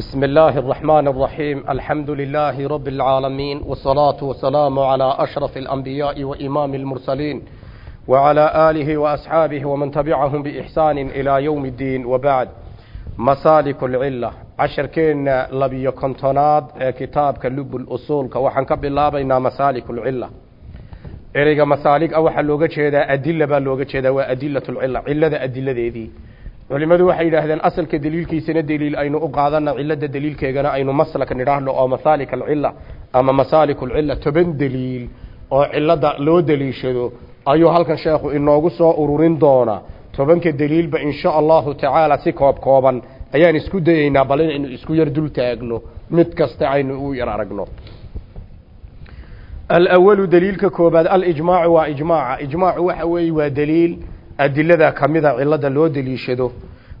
بسم الله الرحمن الرحيم الحمد لله رب العالمين والصلاة والسلام على أشرف الأنبياء وإمام المرسلين وعلى آله وأصحابه ومن تبعهم بإحسان إلى يوم الدين وبعد مسالك العلة عشر كين لبي كنتوناد كتاب كلب الأصول كوحن كبلا بين مسالك العلة ereyga masaalig ah waxaa looga jeedaa adila baa looga jeedaa waa adilatul cilla culimadu waxay yidhaahdeen asalka daliilkiisana daliil aynu u qaadana cilada daliilkeegana aynu maslak nidhaahno oo masaalik alcilla ama masaalik alcilla toban daliil oo cilada loo daliishado. Ayuu halkan sheekhu inoogu soo ururin doonaa. Tobanka daliilba insha allahu tacaala si koob kooban ayaan isku dayeynaa bal inaynu isku yar dul taagno. Mid kasta aynu u yar aragno. Alawalu daliilka koobaad alijmaacu waa ijmaaca. Ijmaacu waxa weeye waa daliil adilada kamida cilada loo daliishado.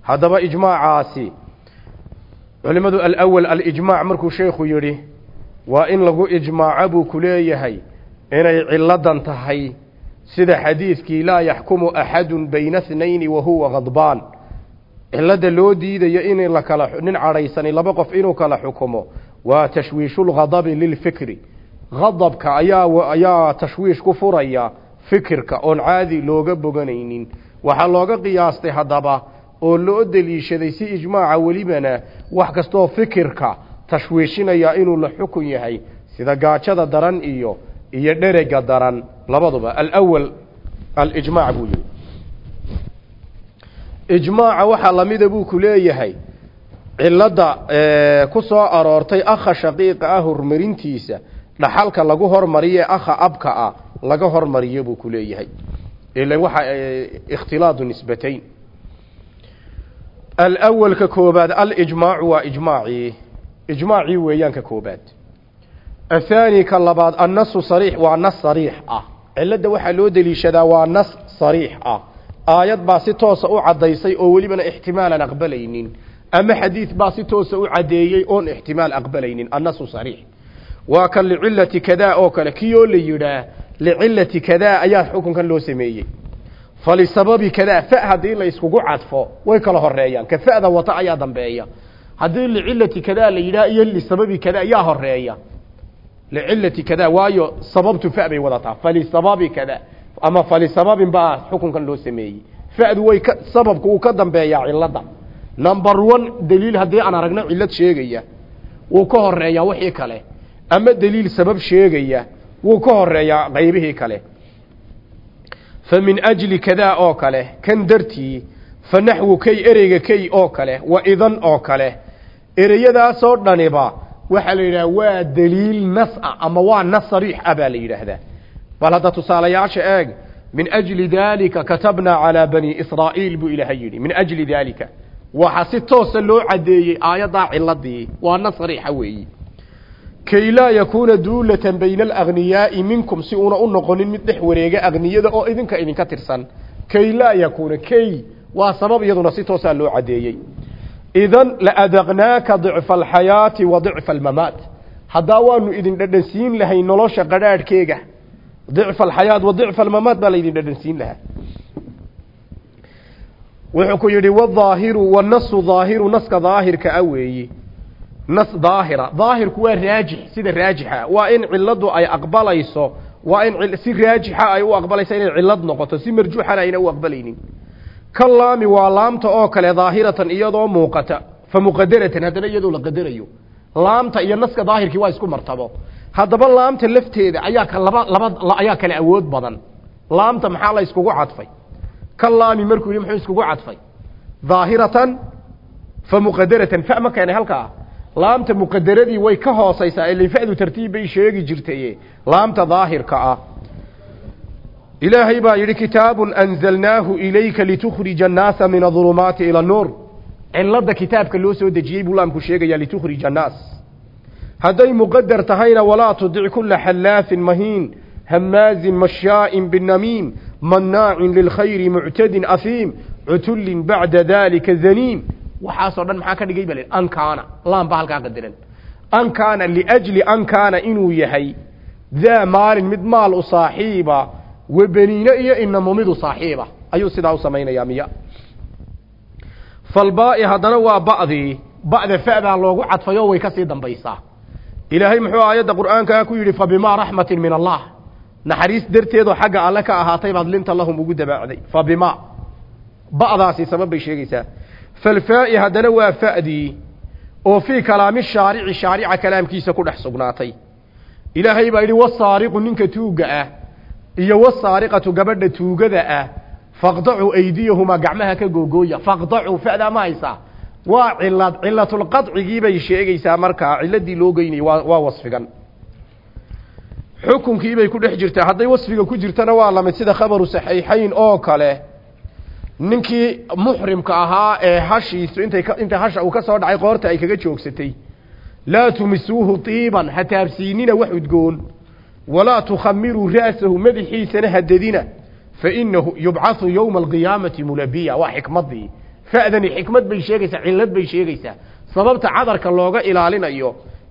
Haddaba ijmaacaasi culimadu alawal alijmaac markuu sheekhu yidhi waa in lagu ijmaaco buu ku leeyahay inay ciladan tahay sida xadiidkii laa yaxkumu axadun bayna thnayni wa huwa khadbaan cilada loo diidayo in la kala nin cadhaysani laba qof inuu kala xukumo waa tashwiishulghadabi lilfikri hadabka ayaa ayaa tashwiish ku furaya fikirka oon caadi looga boganaynin. Waxaa looga qiyaastay haddaba oo loo deliishaday si ijmaaca welibana wax kastoo fikirka tashwiishinaya inuu la xukun yahay sida gaajada daran iyo iyo dherega daran. Labaduba alawal alijmaac buu yihi ijmaaca waxaa lamida buu ku leeyahay. Cilada ku soo aroortay akha shaqiiqa ah horumarintiisa dhaxalka lagu hormariye akha abka ah laga hormariyo buu ku leeyahay. Ila waxa ikhtilaadu nisbatayn. Alawalka koobaad alijmaacu waa ijmaacii ijmaacii weeyaan ka koobaad. Athaani labaad annasu sariix waa nas sariix ah. Cilada waxaa loo deliishadaa waa nas sariix ah. Aayad baa si toosa u caddaysay oo welibana ixtimaalan aqbalaynin. Ama xadiid baa si toosa u caddeeyey oon ixtimaal aqbalaynin annasu sariix. Waa kan licilati kadaa oo kale kiyoo la yidhaah licilati kadaa ayaa xukunkan loo sameeyey falisababi kadaa fa haddii la iskugu cadfo way kala horeeyaan ka fa'da wata ayaa dambeeya haddii licilati kadaa la yidhaah iyo lisababi kadaa ayaa horreeya licilati kadaa waayo sababtu fa bay wadataa falisababi kadaa ama falisababin baa xukunkan loo sameeyey fa'du way ka sababku uu ka dambeeyaa cilada number one daliil haddii aan aragno cilad sheegaya wuu ka horeeyaa wixii kale ama daliil sabab sheegaya wuu ka horeeyaa qaybihii kale. Fa min ajli kadaa oo kale kan dartii fa naxwu kay ereyga kay oo kale wa idan oo kale. Ereyadaasoo dhaniba waxaa la yidhaha waa daliil nas ah ama waa nas sariix ah baa la yidhaahdaa. Bal hadda tusaalayaasha eeg min ajli daalika katabnaa calaa bani israa'iil buu ilaahay yidhi min ajli daalika. Waxa si toosa loo caddeeyey aayaddaa ciladii waa nas sariixa weeyi kay laa yakuuna duulatan bayna alagniyaai minkum si uuna u noqonin mid dhex wareega agniyada oo idinka idinka tirsan. Kay laa yakuuna kay waa sabab iyaduna si toosaa loo caddeeyey idan laadaqnaaka dicfa alxayaati wa dicfa almamaat haddaa waanu idin dhadhansiin lahay nolosha qadhaadhkeega dicfa alxayaat wa dicfa almamaat baa laydin dhadhansiin lahaa. Wuxuu ku yidhi wadaahiru wanasu daahiru naska daahirka a weeyi nas daahira. Daahirku waa raajix sida raajixa. Waa in ciladu ay aqbalayso waa in si raajixa ay u aqbalayso inay cilad noqoto si marjuuxana ayna u aqbalaynin. Ka laami waa laamta oo kale daahiratan iyadoo muuqata fa muqadaratan haddana iyadoo la qadarayo. Laamta iyo naska daahirkii waa isku martabo. Haddaba laamta lafteeda ayaa laba laba ayaa kale awood badan. Laamta maxaa la iskugu cadfay? Ka laami markuu yidhi muxuu iskugu cadfay? Daahiratan fa muqadaratan fa ma keenay halkaa laamta muqadaradii way ka hoosaysaa ilay fa'du tartiib bay sheegi jirtay laamta daahirka ah. Ilaahay baa yidhi kitaabun anzalnaahu ilayka litukhrija annaasa min adulumaati ila anuur cilada kitaabka loo soo dejiyey buu laamku sheegayaa litukhrija annaas hadday muqadar tahayna walaa tudic kula xallaafin mahiin hamaazin mashyaa'in binamiim mannaacin lilkhayri muctadin afiim cutullin bacda dalika zaniim waxaasoo dhan maxaa ka dhigay bal an kaana laan baa halkaa qadiran. An kaana liajli an kaana inuu yahay daa maalin mid maal u saaxiiba wa beniine iyo inamo midu saaxiiba. Ayuu sidaa u samaynayaa miya. Falbaa'i haddana waa ba'dii ba'da fa'daa loogu cadfayo way ka sii dambaysaa. Ilaahay muxuu aayadda qur'aankaa ku yidhi fa bimaa raxmatin min allah. Naxariis darteedoo xagga alle ka ahaatay baad linta lahum ugu dabaacday. Fa bimaa. Ba'daasi sabab bay sheegaysaa falfaa'i haddana waa fa'dii oo fii kalaami shaarici shaarica kalaamkiisa ku dhex sugnaatay ilaahay baa yidhi wasaariqu ninka tuugga ah iyo wasaariqatu gabadha tuugada ah faqdacuu aydiyahumaa gacmaha ka googooya faqdacuu fa'daa ma haysaa waa cilad cilatulqadcigii bay sheegaysaa markaa ciladii loo geynayay waa waa wasfigan xukunkii bay ku dhex jirtaa hadday wasfiga ku jirtana waa la mid sida khabaru saxiixayn oo kale ninkii muxrimka ahaa ee hashiisu intay inta hasha uu ka soo dhacay qoorta ay kaga joogsatay. Laa tumisuuhu tiiban ha taabsiinina wax udgoon. Walaa tukhamiruu ra'sahu madaxiisana hadadina fainahu yubcahu yowma alqiyaamati mulabiya. Waa xikmadii fa'dani xikmad bay sheegaysaa cillad bay sheegaysaa. Sababta cadarka looga ilaalinayo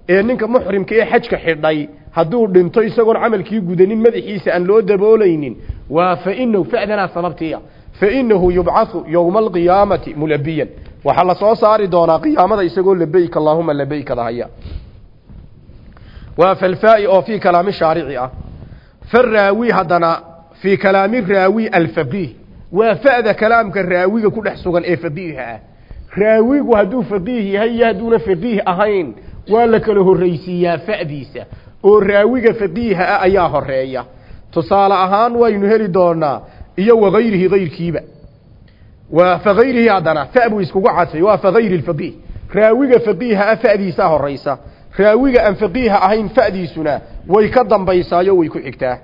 ee ninka muxrimka ee xajka xidhay hadduu dhinto isagoon camalkii gudanin madaxiisa aan loo daboolaynin waa fainahu fa'danaa sababtiya fainahu yubcahu yowma alqiyaamati mulabiyan waxaa la soo saari doonaa qiyaamada isagoo labeyk allaahuma labeykada haya waa falfaa'i oo fii kalaami shaarici ah faraawi haddana fii kalaami raawi alfaqiih waa fa'da kalaamka raawiga ku dhex sugan ee faqiiha ah raawigu hadduu faqiih yahay iyo hadduuna faqiih ahayn waa la kala horraysiiyaa fa'diisa iyo wagayrihi gayrkiiba. Waa fagayrihi haddana fa buu iskugu cadfay waa fagayri lfaqiih raawiga faqiiha ah fa'diisaa horaysa raawiga aan faqiiha ahayn fa'diisuna way ka dambaysaayo way ku xigtaa.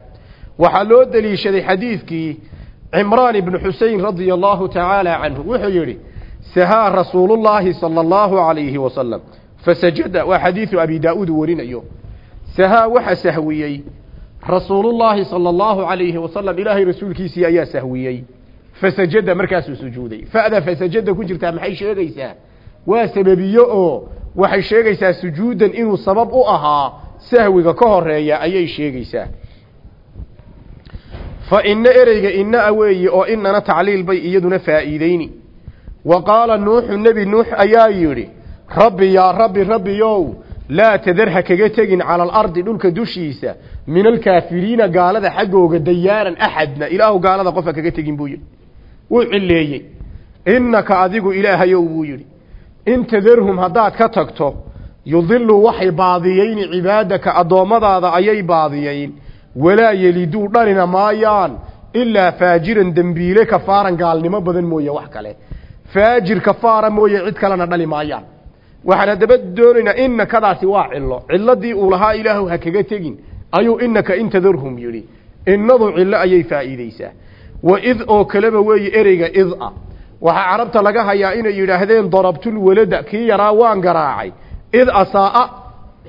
Waxaa loo deliishaday xadiidkii cimraan ibnu xusein radia allahu tacaala canhu wuxuu yidhi sahaa rasuulullaahi sala allahu calayhi wasalam fasajada waa xadiidu abi daa-uud warinayo. Sahaa waxa sahwiyey rasuulullaahi sala allahu calayhi wasalam ilaahay rasuulkiisii ayaa sahwiyey. Fasajada markaasuu sujuuday. Fa'da fasajada ku jirtaa maxay sheegaysaa? Waa sababiye oo waxay sheegaysaa sujuudan inuu sabab u ahaa sahwiga ka horreeya ayay sheegaysaa. Fa ina ereyga inaa weeye oo inana tacliil bay iyaduna faa'iideyni wa qaala nuuxu nebi nuux ayaa yidhi rabbi yaa rabbi rabbiyow laa tadar ha kaga tegin cala alardi dhulka dushiisa. Min alkaafiriina gaalada xaggooga dayaaran axadna. Ilaahu gaalada qofa kaga tegin buu yidhi. Wuu cileeyey innaka adigu ilaahayow buu yidhi. In tadarhum haddaad ka tagto yudiluu waxay baadiyeyni cibaadaka addoommadaada ayay baadiyeyn. Walaa yeliduu dhalina maayaan ilaa faajiran dembiile kafaaran gaalnimo badan mooye wax kale. Faajir kafaara mooye cid kalena dhali maayaan waxaan haddaba doonaynaa inakadaasi waa cillo. Cilladii uu lahaa ilaahu ha kaga tegin. Ayuu inaka in tadarhum yidhi. Innadu cillo ayay faa'iideysaa wa id oo kaleba weeye ereyga id-a waxaa carabta laga hayaa inay yidhaahdeen darabtul walada kii yaraa waan garaacay. Id asaaa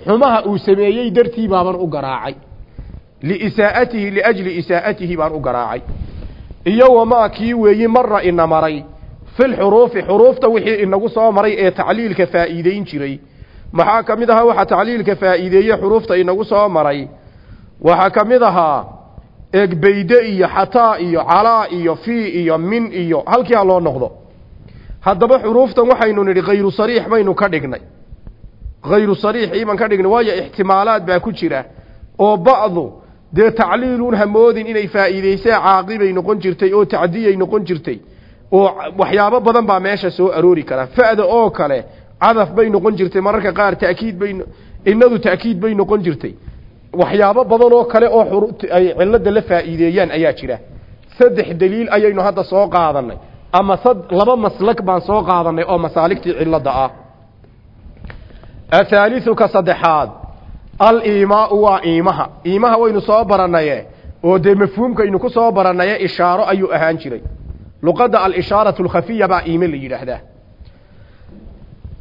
xumaha uu sameeyey dartii baaban u garaacay. Liisaa'atihi liajli isaa'atihi baan u garaacay. Iyo wamaa kii weeyi mara ina maray filxuruufi xuruufta wixii inagu soo maray ee tacliilka faa'iideyn jiray. Maxaa ka mid ahaa waxaa tacliilka faa'iideeye xuruufta inagu soo maray? Waxaa ka mid ahaa egbeyde iyo xataa iyo calaa iyo fii iyo min iyo halkii ha loo noqdo. Haddaba xuruuftan waxaynu nidhi khayru sariix baynu ka dhignay. Khayru sariixii baan ka dhignay waayo ixtimaalaad baa ku jira. Oo ba'du dee tacliilun hamoodin inay faa'iideysee caaqibay noqon jirtay oo tacdiyay noqon jirtay oo waxyaabo badan baa meesha soo aroori kara. Fa'da oo kale cadaf bay noqon jirtay mararka qaar ta'kiid bay inadu ta'kiid bay noqon jirtay. Waxyaabo badan oo kale oo ay cilada la faa'iideeyaan ayaa jira. Saddex daliil ayaynu hadda soo qaadanay ama sad laba maslak baan soo qaadanay oo masaaligtii cilada ah. Athaalithu saddexaad al-iimaau waa iimaha. Iimaha waynu soo baranaye oo dee mafhuumkaynu ku soo baranaye ishaaro ayuu ahaan jiray luqadda al-ishaaratu alkhafiya baa iime la yidhaahdaa.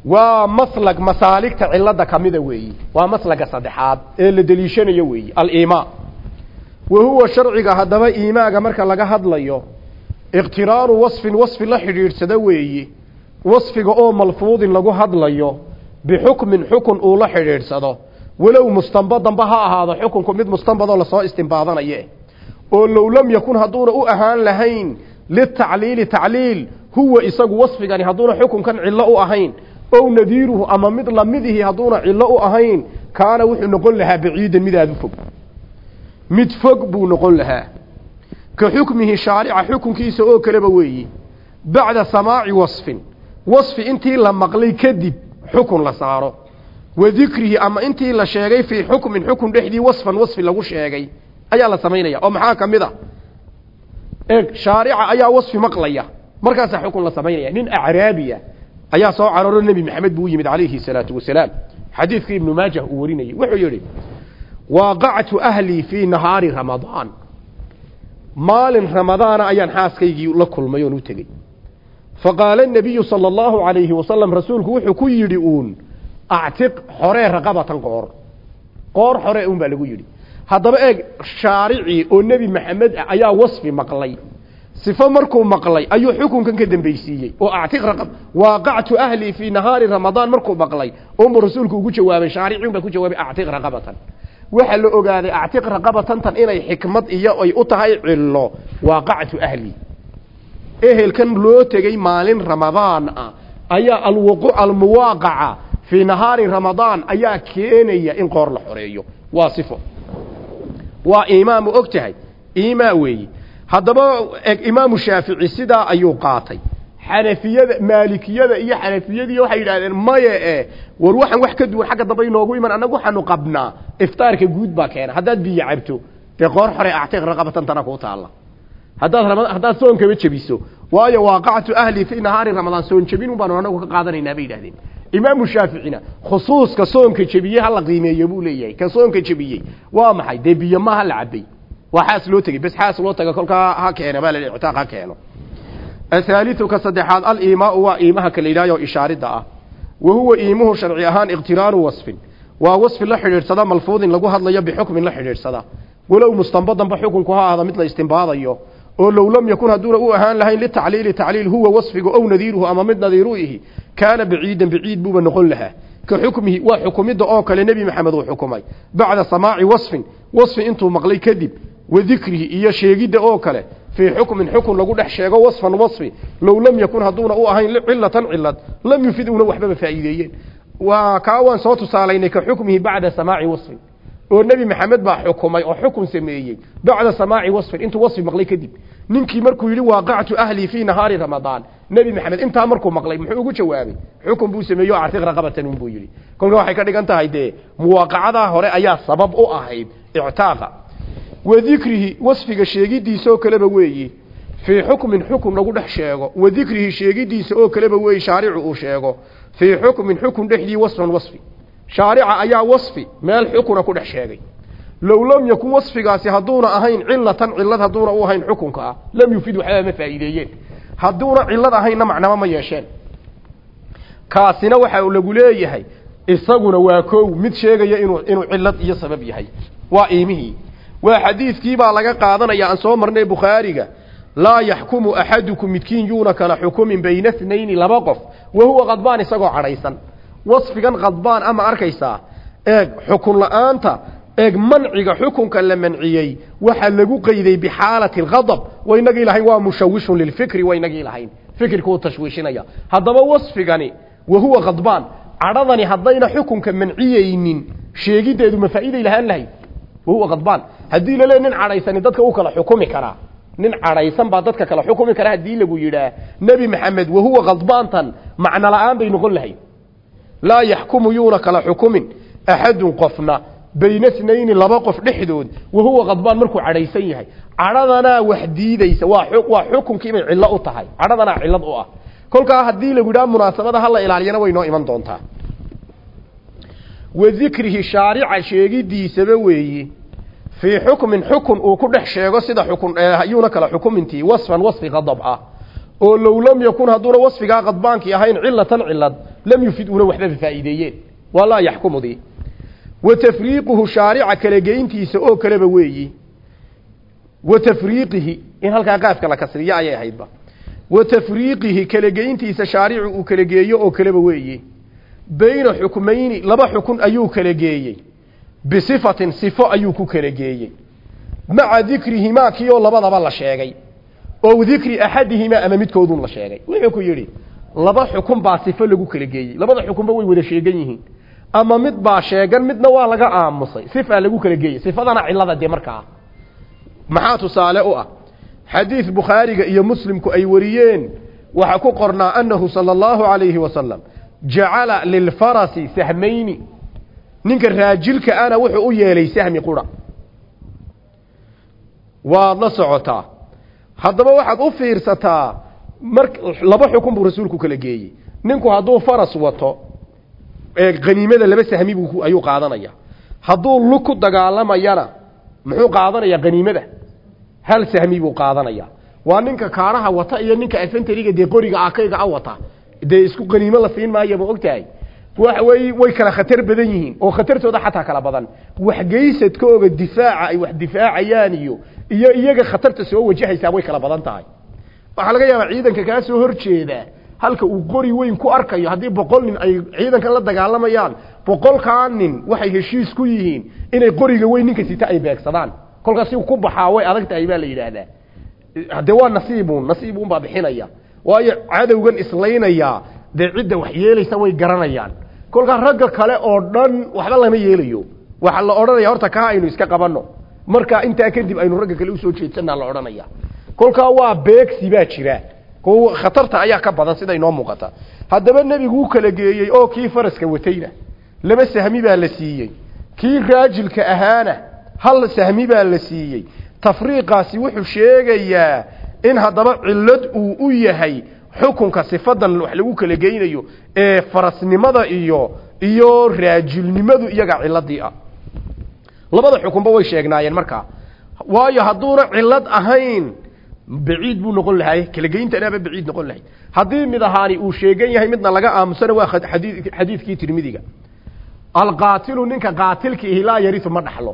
Waa maslag masaaligta cilada kamida weeyi. Waa maslaga saddexaad ee la deliishanayo weeyi aliimaa. Wa huwa sharciga haddaba iimaaga marka laga hadlayo iqtiraanu wasfin wasfi la xidhiidhsado weeyi wasfiga oo malfuudin lagu hadlayo bixukmin xukun uu la xidhiidhsado. Walow mustanbadanba ha ahaado xukunku mid mustanbadoo la soo istimbaadanaye oo low lam yakun hadduuna u ahaan lahayn litacliili tacliil huwa isagu wasfigani hadduuna xukunkan cillo u ahayn ow nadiiruhu ama mid lamidihi hadduuna cillo u ahayn kaana wuxuu noqon lahaa baciidan mid aada u fog mid fog buu noqon lahaa ka xukmihi shaarica xukunkiisa oo kaleba weeyi bacda samaaci wasfin wasfi intii la maqlay kadib xukun la saaro wa dikrihi ama intii la sheegay fii xukmin xukun dhexdii wasfan wasfi lagu sheegay ayaa la samaynaya oo maxaa ka mid a eeg shaarica ayaa wasfi maqlaya. Markaasaa xukun la samaynaya. Nin acraabiya ayaa soo cararo nebi maxamed buu u yimid calayhi salaatu wasalaam. Xadiidkii ibnu maajah uu warinayey wuxuu yidhi waaqactu ahlii fii nahaari ramadaan. Maalin ramadaana ayaan xaaskaygii la kulmay oon u tegey. Faqaala nabiyu sala allahu calayhi wasalam rasuulku wuxuu ku yidhi uun actiq xoree raqabatan qoor. Qoor xore un baa lagu yidhi haddaba eeg shaaricii oo nebi maxamed ah ayaa wasfi maqlay. Sifo markuu maqlay ayuu xukunkan ka dambaysiiyey. Oo actiq raqab waaqactu ahlii fii nahaari ramadaan markuu maqlay. Unbuu rasuulku ugu jawaabay shaaricii baa ku jawaabay actiq raqabatan. Waxaa la ogaaday actiq raqabatantan inay xikmad iyo ay u tahay cillo waaqactu ahlii ehelkan loo tegey maalin ramadaan ah ayaa alwuqu almuwaaqaca fii nahaari ramadaan ayaa keenaya in qoor la xoreeyo. Waa sifo waa imaamu og tahay. Imaa weeyi. Haddaba imaamu shaafici sidaa ayuu qaatay. Xanafiyada maalikiyada iyo xanafiyadii waxay yidhahdeen maye e war waxaan wax ka duwan xagga dambe inoogu iman annagu waxaanu qabnaa. Iftaarka guud baa keena. Haddaad biyo cabto dee qoor xore actiq raqabatan kuu taalla. Haddaad haddaad soonkaba jebiso waayo waaqactu ahlii fii nahaari ramadaan soon jebin un baanu anagu ka qaadanaynaa bay yidhahdeen imaamu shaaficina khusuuska soonka jebiyey hala qiimeeyo buu leeyahay. Ka soonka jebiyey waa maxay? Dee biyo maha la cabay waa xaas loo tegey bes xaas loo taga kolkaa ha keeno baa la ictaaq ha keeno. Athaaliu ka saddexaad aliimaau waa iimaha ka la ishaaridda ah. Wa huwa iimuhu sharci ahaan iqtiraanu wasfin. Waa wasfi la xidhiidhsada malfuudin lagu hadlayo bixukmin la xidhiidhsada. Walow mustanbadanba xukunku ha ahda mid la istimbaadayo oo low lam yakun hadduuna u ahaan lahayn litacliili tacliil huwa wasfiga ow nadiiruhu ama mid nadiiru ihi kaana baciidan baciid buuba noqon lahaa. Ka xukmihi waa xukumidda oo kale nebi maxamed uu xukumay. Bacda samaaci wasfin wasfi intuu maqlay kadib wa dikrihi iyo sheegidda oo kale fii xukmin xukun lagu dhex sheego wasfan wasfi low lam yakun hadduuna u ahayn cilatan cilad lam yufid una waxbaba faa'iideeyeen. Waa kaa waan soo tusaalaynay ka xukmihi bacda samaaci wasfin oo nebi maxamed baa xukumay oo xukun sameeyey bacda samaaci wasfin intuu wasfi maqlay kadib. Ninkii markuu yidhi waaqactu ahlii fii nahaari ramadaan nebi maxamed intaa markuu maqlay muxuu ugu jawaabay xukun buu sameeyo o actiq raqabatan un buu yidhi. Kolka waxay ka dhigan tahay dee muwaaqacadaa hore ayaa sabab u ahayd ictaaqa. Wa dikrihi wasfiga sheegidiisaoo kaleba weeyi fii xukmin xukun lagu dhex sheego. Wa dikrihi sheegidiisa oo kaleba weeyi shaaricu uu sheego fii xukmin xukun dhexdii wasfan wasfi shaarica ayaa wasfi meel xukuna ku dhex sheegay. Low lam yakun wasfigaasi hadduuna ahayn cilatan cilad hadduuna u ahayn xukunka ah lam yufid waxbaa ma faa'iideeyeen. Hadduuna cilad ahaynna macnaba ma yeesheen. Kaasina waxa lagu leeyahay isaguna waa kow mid sheegaya inuu inuu cilad iyo sabab yahay. Waa iimihii. Waa xadiidkii baa laga qaadanaya aan soo marnay bukhaariga laa yaxkumu axadukum midkiin yuuna kala xukumin bayna tnayni laba qof wa huwa qadbaan isagoo cadhaysan wasfigan qadbaan ama arkaysaa eeg xukun la'aanta eeg manciga xukunka la manciyey waxaa lagu qeyday bixaalati alghadab waynagii lahayn waa mushawishun lilfikri waynagii lahayn. Fikirkuu tashwiishinaya haddaba wasfigani wa huwa qadbaan. Cadhadani haddayna xukunka manciyeynin sheegiddeedu ma faa'iiday lahaan lahayd wahuwa qadbaan. Haddii lale nin cadhaysani dadka u kala xukumi karaa. Nin cadhaysan baa dadka kala xukumi kara haddii lagu yidhaah nebi maxamed wahuwa qadbaantan macno la'aan bay noqon lahayd laa yaxkumu yuuna kala xukumin. Axadun qofna bayna snayni laba qof dhexdood wahuwa qadbaan markuu cadhaysan yahay. Cadhadanaa wax diidaysa waa waa xukunkiibay cillo u tahay. Cadhadanaa cillad u ah. Kolkaa haddii lagu yidhaha munaasabada hala ilaaliyana way noo iman doontaa. Wa dikrihi shaarica sheegidiisaba weeyi fii xukmin xukun uu ku dhex sheego sida xukun ayuuna kala xukumintii wasfan wasfi qadab ah. Oo low lam yakun hadduuna wasfigaa qadbaankii ahayn cilatan cilad lam yufid una waxbaba faa'iideeyeen waa laa yaxkumudii wa tafriiquhu shaarica kala geyntiisa oo kaleba weeyi wa tafriiqihi in halkaa qaafka la kasriyo ayay ahaydba wa tafriiqihi kala geyntiisa shaaricu uu kala geeyo oo kaleba weeyi bayna xukmayni laba xukun ayuu kala geeyey bisifatin sifo ayuu ku kala geeyey maca dikrihimaa kii oo labadaba la sheegay oo dikri axadihimaa ama midkoodun la sheegay wuxuu laba xukun baa sifo lagu kala geeyey. Labada xukunba way wada sheegan yihiin. Ama mid baa sheegan midna waa laga aamusay. Sifaa lagu kala geeyey. Sifadana cilada dee markaa maxaa tusaale u ah? Xadiid bukhaariga iyo muslimku ay wariyeen. Waxaa ku qornaa annahu sala allahu calayhi wasalam jacala lilfarasi sahmayni. Ninka raajilka ana wuxuu u yeelay sahmi qura. Waad la socotaa. Haddaba waxaad u fiirsataa mar laba xukun buu rasuulku kala geeyey. Ninku hadduu faras wato qaniimada laba sahmi buu ayuu qaadanaya. Hadduu lug dagaalamayana muxuu qaadanaya qaniimada hal sahmi buu qaadanaya. Waa ninka kaaraha wata iyo ninka afantariga dee qoriga akayga a wata. Dee isku qaniimo la siin maayo ma ogtahay? Wey way kala khatar badan yihiin oo khatartooda xataa kala badan. Waxgeysadkooga difaaca ay wax difaacayaan iyo iyo iyaga khatarta soo wajahaysaa way kala badan tahay waxaa laga yaabaa ciidanka kaa soo horjeeda halka uu qori weyn ku arkayo haddii boqol nin ay ciidankan la dagaalamayaan boqolkaa nin waxay heshiis ku yihiin inay qoriga weyn ninka sita ay beegsadaan. Kolkaas si ku baxaa way adag tahay baa la yidhaahdaa. Dee waa nasiibun nasiibun baa bixinaya. Waayo cadowgan islaynaya dee cidda wax yeelaysa way garanayaan. Kolkaa ragga kale oo dhan waxba lama yeelayo. Waxaa la odhanaya horta kaa aynu iska qabanno. Markaa intaa kadib aynu ragga kale u soo jeedsanaa la odhanaya kolkaa waa beegsi baa jira. Khatarta ayaa ka badan sida inoo muuqata. Haddaba nebigu u kala geeyey oo kii faraska watayna. Laba sahmi baa la siiyey. Kii raajilka ahaana hal sahmi baa la siiyey. Tafriiqaasi wuxuu sheegayaa in haddaba cillad uu u yahay xukunka sifadan wax lagu kala geynayo ee farasnimada iyo iyo raajilnimadu iyaga ciladii ah. Labada xukunba way sheegnaayeen markaa waayo hadduuna cilad ahayn baciid buu noqon lahay kala geyntanaaba baciid noqon lahay. Haddii mid ahaani uu sheegan yahay midna laga aamusana waa xadiidkii tirmidiga alqaatilu ninka qaatilka ihi laa yariu ma dhaxlo.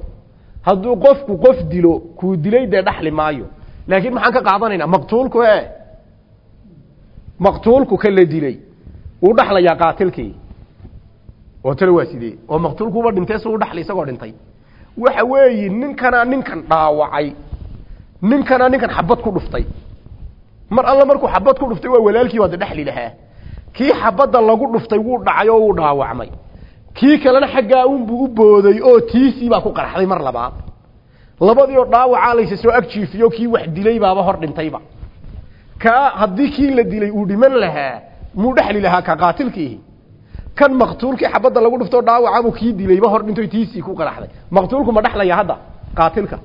Hadduu qofku qof dilo kuu dilay dee dhaxli maayo. Laakiin maxaan ka qaadanaynaa maqtuulku e maqtuulku ka la dilay wuu dhaxlayaa qaatilkii. Oo tale waa sidee? Oo maqtuulkuuba dhintay si u dhaxlay isagoo dhintay. Waxa weeyi ninkana ninkan dhaawacay ninkana ninkan xabad ku dhuftay. Mar alla markuu xabad ku dhuftay waa walaalkii waa de dhexli lahaa kii xabadda lagu dhuftay wuu dhacay oo wuu dhaawacmay. Kii kalena xaggaa unbuu u booday oo tiisii baa ku qarxday mar labaad. Labadii oo dhaawacaa laysa soo agjiifiyo kii wax dilay baaba hor dhintayba. Kaa haddii kii la dilay uu dhiman lahaa muu dhexli lahaa ka qaatilkiihi kan maqtuulkii xabadda lagu dhuftoo dhaawacabuu kii dilayba hor dhinto tiisii ku qaraxday. Maqtuulku ma dhexlaya hadda qaatilka.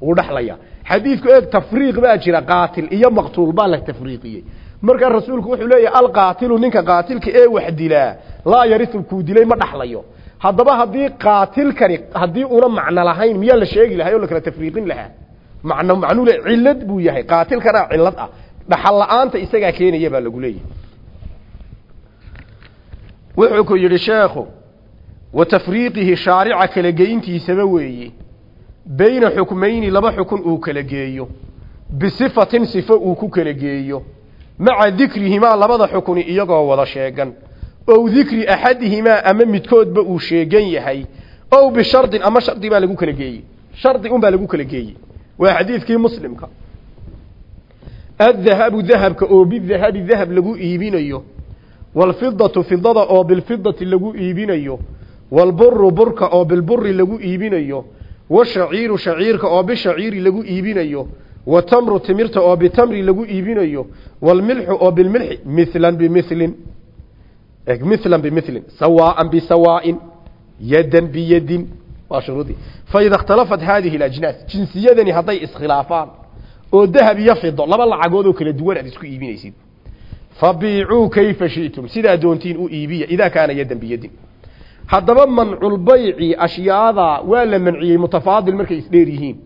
Wuu dhexlaya xadiidku eeg tafriiq baa jira qaatil iyo maqtuul baa la tafriiqiyey. Markaa rasuulku wuxuu leeyahay alqaatilu ninka qaatilka ee wax dilaa laa yariu kuu dilay ma dhaxlayo. Haddaba haddii qaatilkani haddii una macno lahayn miyaa la sheegi lahay oo la kala tafriiqin lahaa? Macno macnuu le cillad buu yahay qaatilkana cillad ah. Dhaxal la'aanta isagaa keenaya baa lagu leeyahay. Wuxuu ku yidhi sheekhu wa tafriiqihi shaarica kala geyntiisaba weeye bayna xukmayni laba xukun uu kala geeyo. Bisifatin sifo uu ku kala geeyo. Maca dikrihimaa labada xukuni iyagoo wada sheegan. Ow dikri axadihimaa ama midkoodba uu sheegan yahay. Ow bishardin ama shardi baa lagu kala geeyey. Shardi unbaa lagu kala geeyey. Waa xadiidkii muslimka. Addahabu dahabka oo bidahabi dahab lagu iibinayo. Waalfidatu fidada oo bilfidati lagu iibinayo. Waalburu burka oo bilburi lagu iibinayo washaciiru shaciirka oo bishaciiri lagu iibinayo. Watamru timirta oo bitamri lagu iibinayo. Waalmilxu oo bilmilxi milan bimilin milan bimilin sawaaan bisawaa'in yadan biyadin waa shuruudii faida ikhtalafat haadihi alajnaas jinsiyadani hadday iskhilaafaan oo dahab iyo fido laba lacagood oo kala duwan aad isku iibinaysid. Fabiicuu kayfa shi'tum sidaa doontiin u iibiya idaa kaana yadan biyadin haddaba manculbayci ashyaada waa la manciyey mutafaadil markay isdheer yihiin.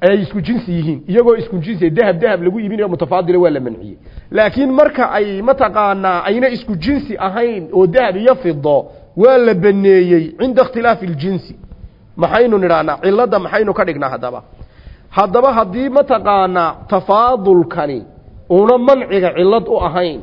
Ay isku jinsi yihiin. Iyagoo isku jinsi dahab dahab lagu iibinayo mutafaadila waa la manciyey. Laakiin marka ay mataqaanaa ayna isku jinsi ahayn oo dahab iyo fido waa la baneeyey cinda ikhtilaafi اljinsi maxaynu nidhahnaa cilada maxaynu ka dhignaa haddaba. Haddaba haddii mataqaanaa tafaadulkani una manciga cilad u ahayn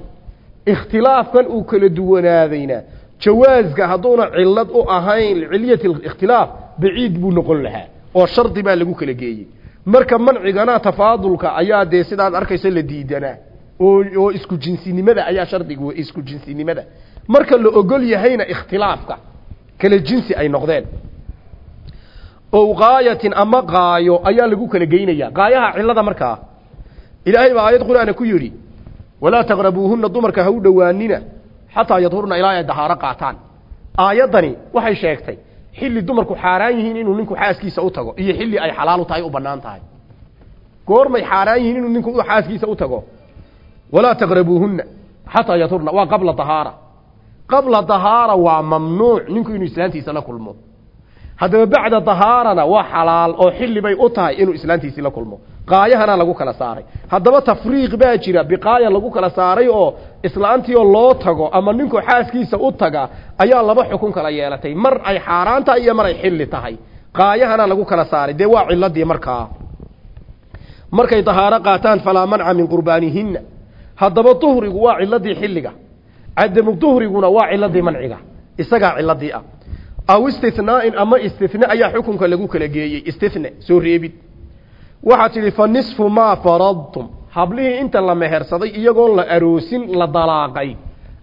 ikhtilaafkan uu kala duwanaadayna jawaaska hadduuna cilad u ahayn liciliyati ikhtilaaf baciid buu noqon lahaa oo shardi baa lagu kala geeyey. Marka mancigana tafaadulka ayaa dee sidaad arkaysa la diidanaa oo isku jinsinimada ayaa shardigu isku jinsinimada. Marka la ogol yahayna ikhtilaafka kala jinsi ay noqdeen. Ow qaayatin ama qaayo ayaa lagu kala geynaya qaayaha cilada markaa ilaahay baa aayad qur'aana ku yidhi walaa taqrabuuhunna dumarka ha u dhowaanina xataa yadhurna ilaa ay dahaaro qaataan. Aayaddani waxay sheegtay xilli dumarku xaaraan yihiin inuu ninku xaaskiisa u tago iyo xilli ay xalaal u tahay u bannaan tahay. Goormay xaaraan yihiin inuu ninku xaaskiisa u tago. Walaa taqrabuuhunna xataa yadhurna waa qabla dahaara. Qabla dahaara waa mamnuuc ninku inuu islaantiisa la kulmo haddaba bacda dahaarana waa xalaal oo xilli bay u tahay inuu islaantiisii la kulmo. Qaayahana lagu kala saaray. Haddaba tafriiq baa jira biqaaya lagu kala saaray oo islaantiioo loo tago ama ninku xaaskiisa u taga ayaa laba xukun kala yeelatay. Mar ay xaaraan tahay iyo mar ay xilli tahay. Qaayahana lagu kala saaray. Dee waa ciladii markaa. Markay dahaaro qaataan falaa manca min qurbaanihinna. Haddaba duhrigu waa ciladii xilliga. Cadamu duhriguna waa ciladii manciga. Isagaa ciladii ah aw istinaa'in ama istine ayaa xukunka lagu kala geeyey. Istine soo reebid. Waxaa tidhi fa nisfu maa faradtum. Hablihii inta la mehersaday iyagoon la aroosin la dalaaqay.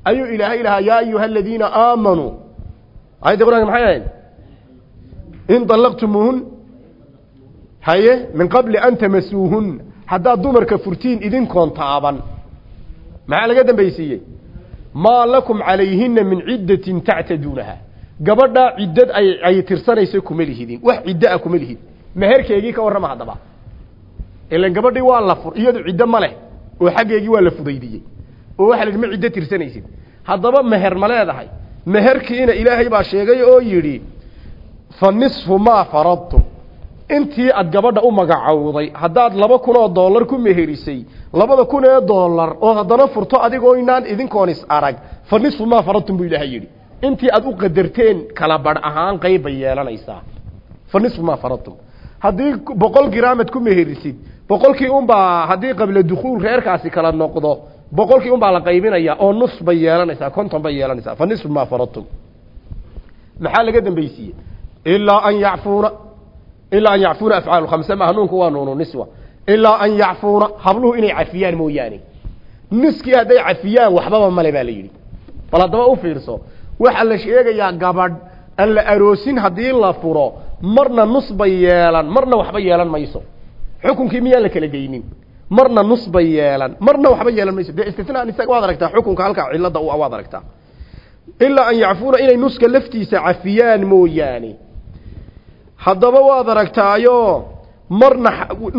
Ayuu ilaahay lahaa yaa ayuha aladiina aamanuu ayadda qur'aanka maxay ahayd? In dallaqtumuuhun haye min qabli an tamasuuhun. Haddaad dumarka furtiin idinkoon taaban maxaa laga dambaysiiyey? Maa lakum calayhina min ciddatin tactaduunaha gabadhaa ciddad ay ay tirsanayso kuma lihidin. Wax ciddo ah kuma lihid. Meherkeegii ka warrama haddaba. Ilan gabadhii waa la fur iyadu ciddo ma leh oo xaggeegii waa la fudaydiyey oo waxa la yidhi ma ciddo tirsanaysid. Haddaba meher ma leedahay. Meherkiina ilaahay baa sheegay oo yidhi fa nisfu maa faradtum. Intii aad gabadha u magacowday haddaad laba kun oo dollar ku meherisay labada kun ee dollar oo haddana furto adigoo inaan idinkoon is arag fa nisfu maa faradtum buu ilaahay yidhi intii aad u qadarteen kala badh ahaan qayb bay yeelanaysaa. Fa nisfu maa faradtum. Haddii boqol gramad ku meherisid boqolkii unbaa haddii qabla dukhuul reerkaasi kala noqdo boqolkii unbaa la qaybinaya oo nus bay yeelanaysaa konton bay yeelanaysaa. Fa nisfu maa faradtum. Maxaa laga dambaysiiyey? Ilaa an yacfuuna ilaa an yacfuuna afcaalu khamse ma hanuunku waa nuunu niswa. Ilaa an yacfuuna habluhu inay cafiyaan mooyaane. Niskii hadday cafiyaan waxbaba male baa la yidhi. Bal haddaba u fiirso waxaa la sheegayaa gabadh aan la aroosin haddii la furo marna nus bay yeelan marna waxba yeelan mayso. Xukunkii miyaan la kala geynin? Marna nus bay yeelan marna waxba yeelan mayso. Dee istinaan isaga waad aragtaa xukunka halkaa cilada u waad aragtaa. Ilaa an yacfuuna inay nuska laftiisa cafiyaan mooyaane. Haddaba waad aragtaayo marna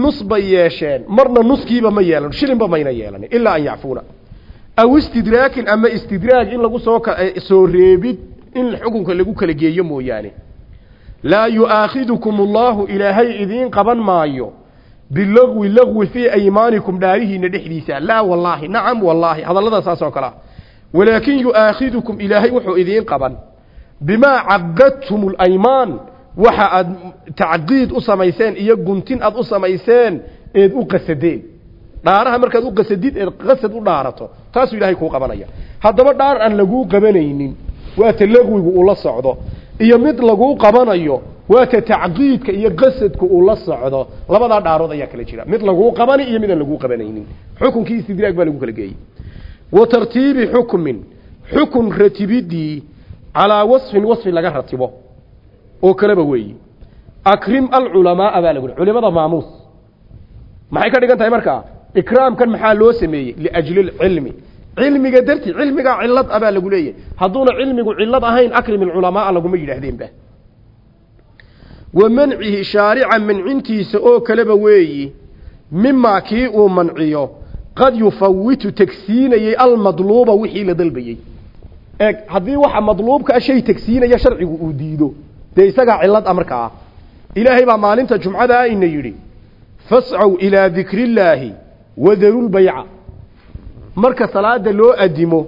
nus bay yeesheen marna nuskiiba ma yeelan shilinba mayna yeelanin ilaa an yacfuuna aw istidraakin ama istidraag in lagu soo soo reebid in xukunka lagu kala geeyo mooyaane. Laa yu'aakhidukum allahu ilaahay idiin qaban maayo bilagwi lagwi fii aymaanikum dhaarihiina dhexdiisa. Laa wallaahi nacam wallaahi hadallada saas oo kalea walaakin yu'aakhidukum ilaahay wuxuu idiin qaban. Bimaa caqadtum alaymaan waxa aad tacqiid u samayseen iyo guntin aad u samayseen eed u qasadeen dhaaraha markaad u qasadid eed qasad u dhaarato taasuu ilaahay kuu qabanaya. Haddaba dhaar aan laguu qabanaynin waa ta lagwigu uu la socdo iyo mid laguu qabanayo waa ta tacqiidka iyo qasadka uu la socdo labadaa dhaarood ayaa kala jira. Mid laguu qabani iyo midaan laguu qabanaynin. Xukunkii istidraag baa lagu kala geeyey. Wa tartiibi xukmin xukun ratibidii calaa wasfin wasfi laga ratibo oo kaleba weeyi akrim alculamaaa baa lagu culimada maamuus. Maxay ka dhigan tahay markaa ikraamkan maxaa loo sameeyey? Liajli lcilmi cilmiga darti cilmigaa cilad a baa lagu leeyahay. Hadduuna cilmigu cilad ahayn akrim alculamaaa laguma yidhaahdeenba wa mancihi shaarica mancintiisa oo kaleba weeyi mimaa kii uu manciyo qad yufawitu tegsiinayey almadluuba wixii la dalbayey eeg haddii waxa madluubkaa shay tegsiinaya sharcigu uu diido dee isagaa cilad a markaa? Ilaahay baa maalinta jumcadaa ina yidhi fascaw ilaa dikri illaahi wadarulbayca marka salaada loo adimo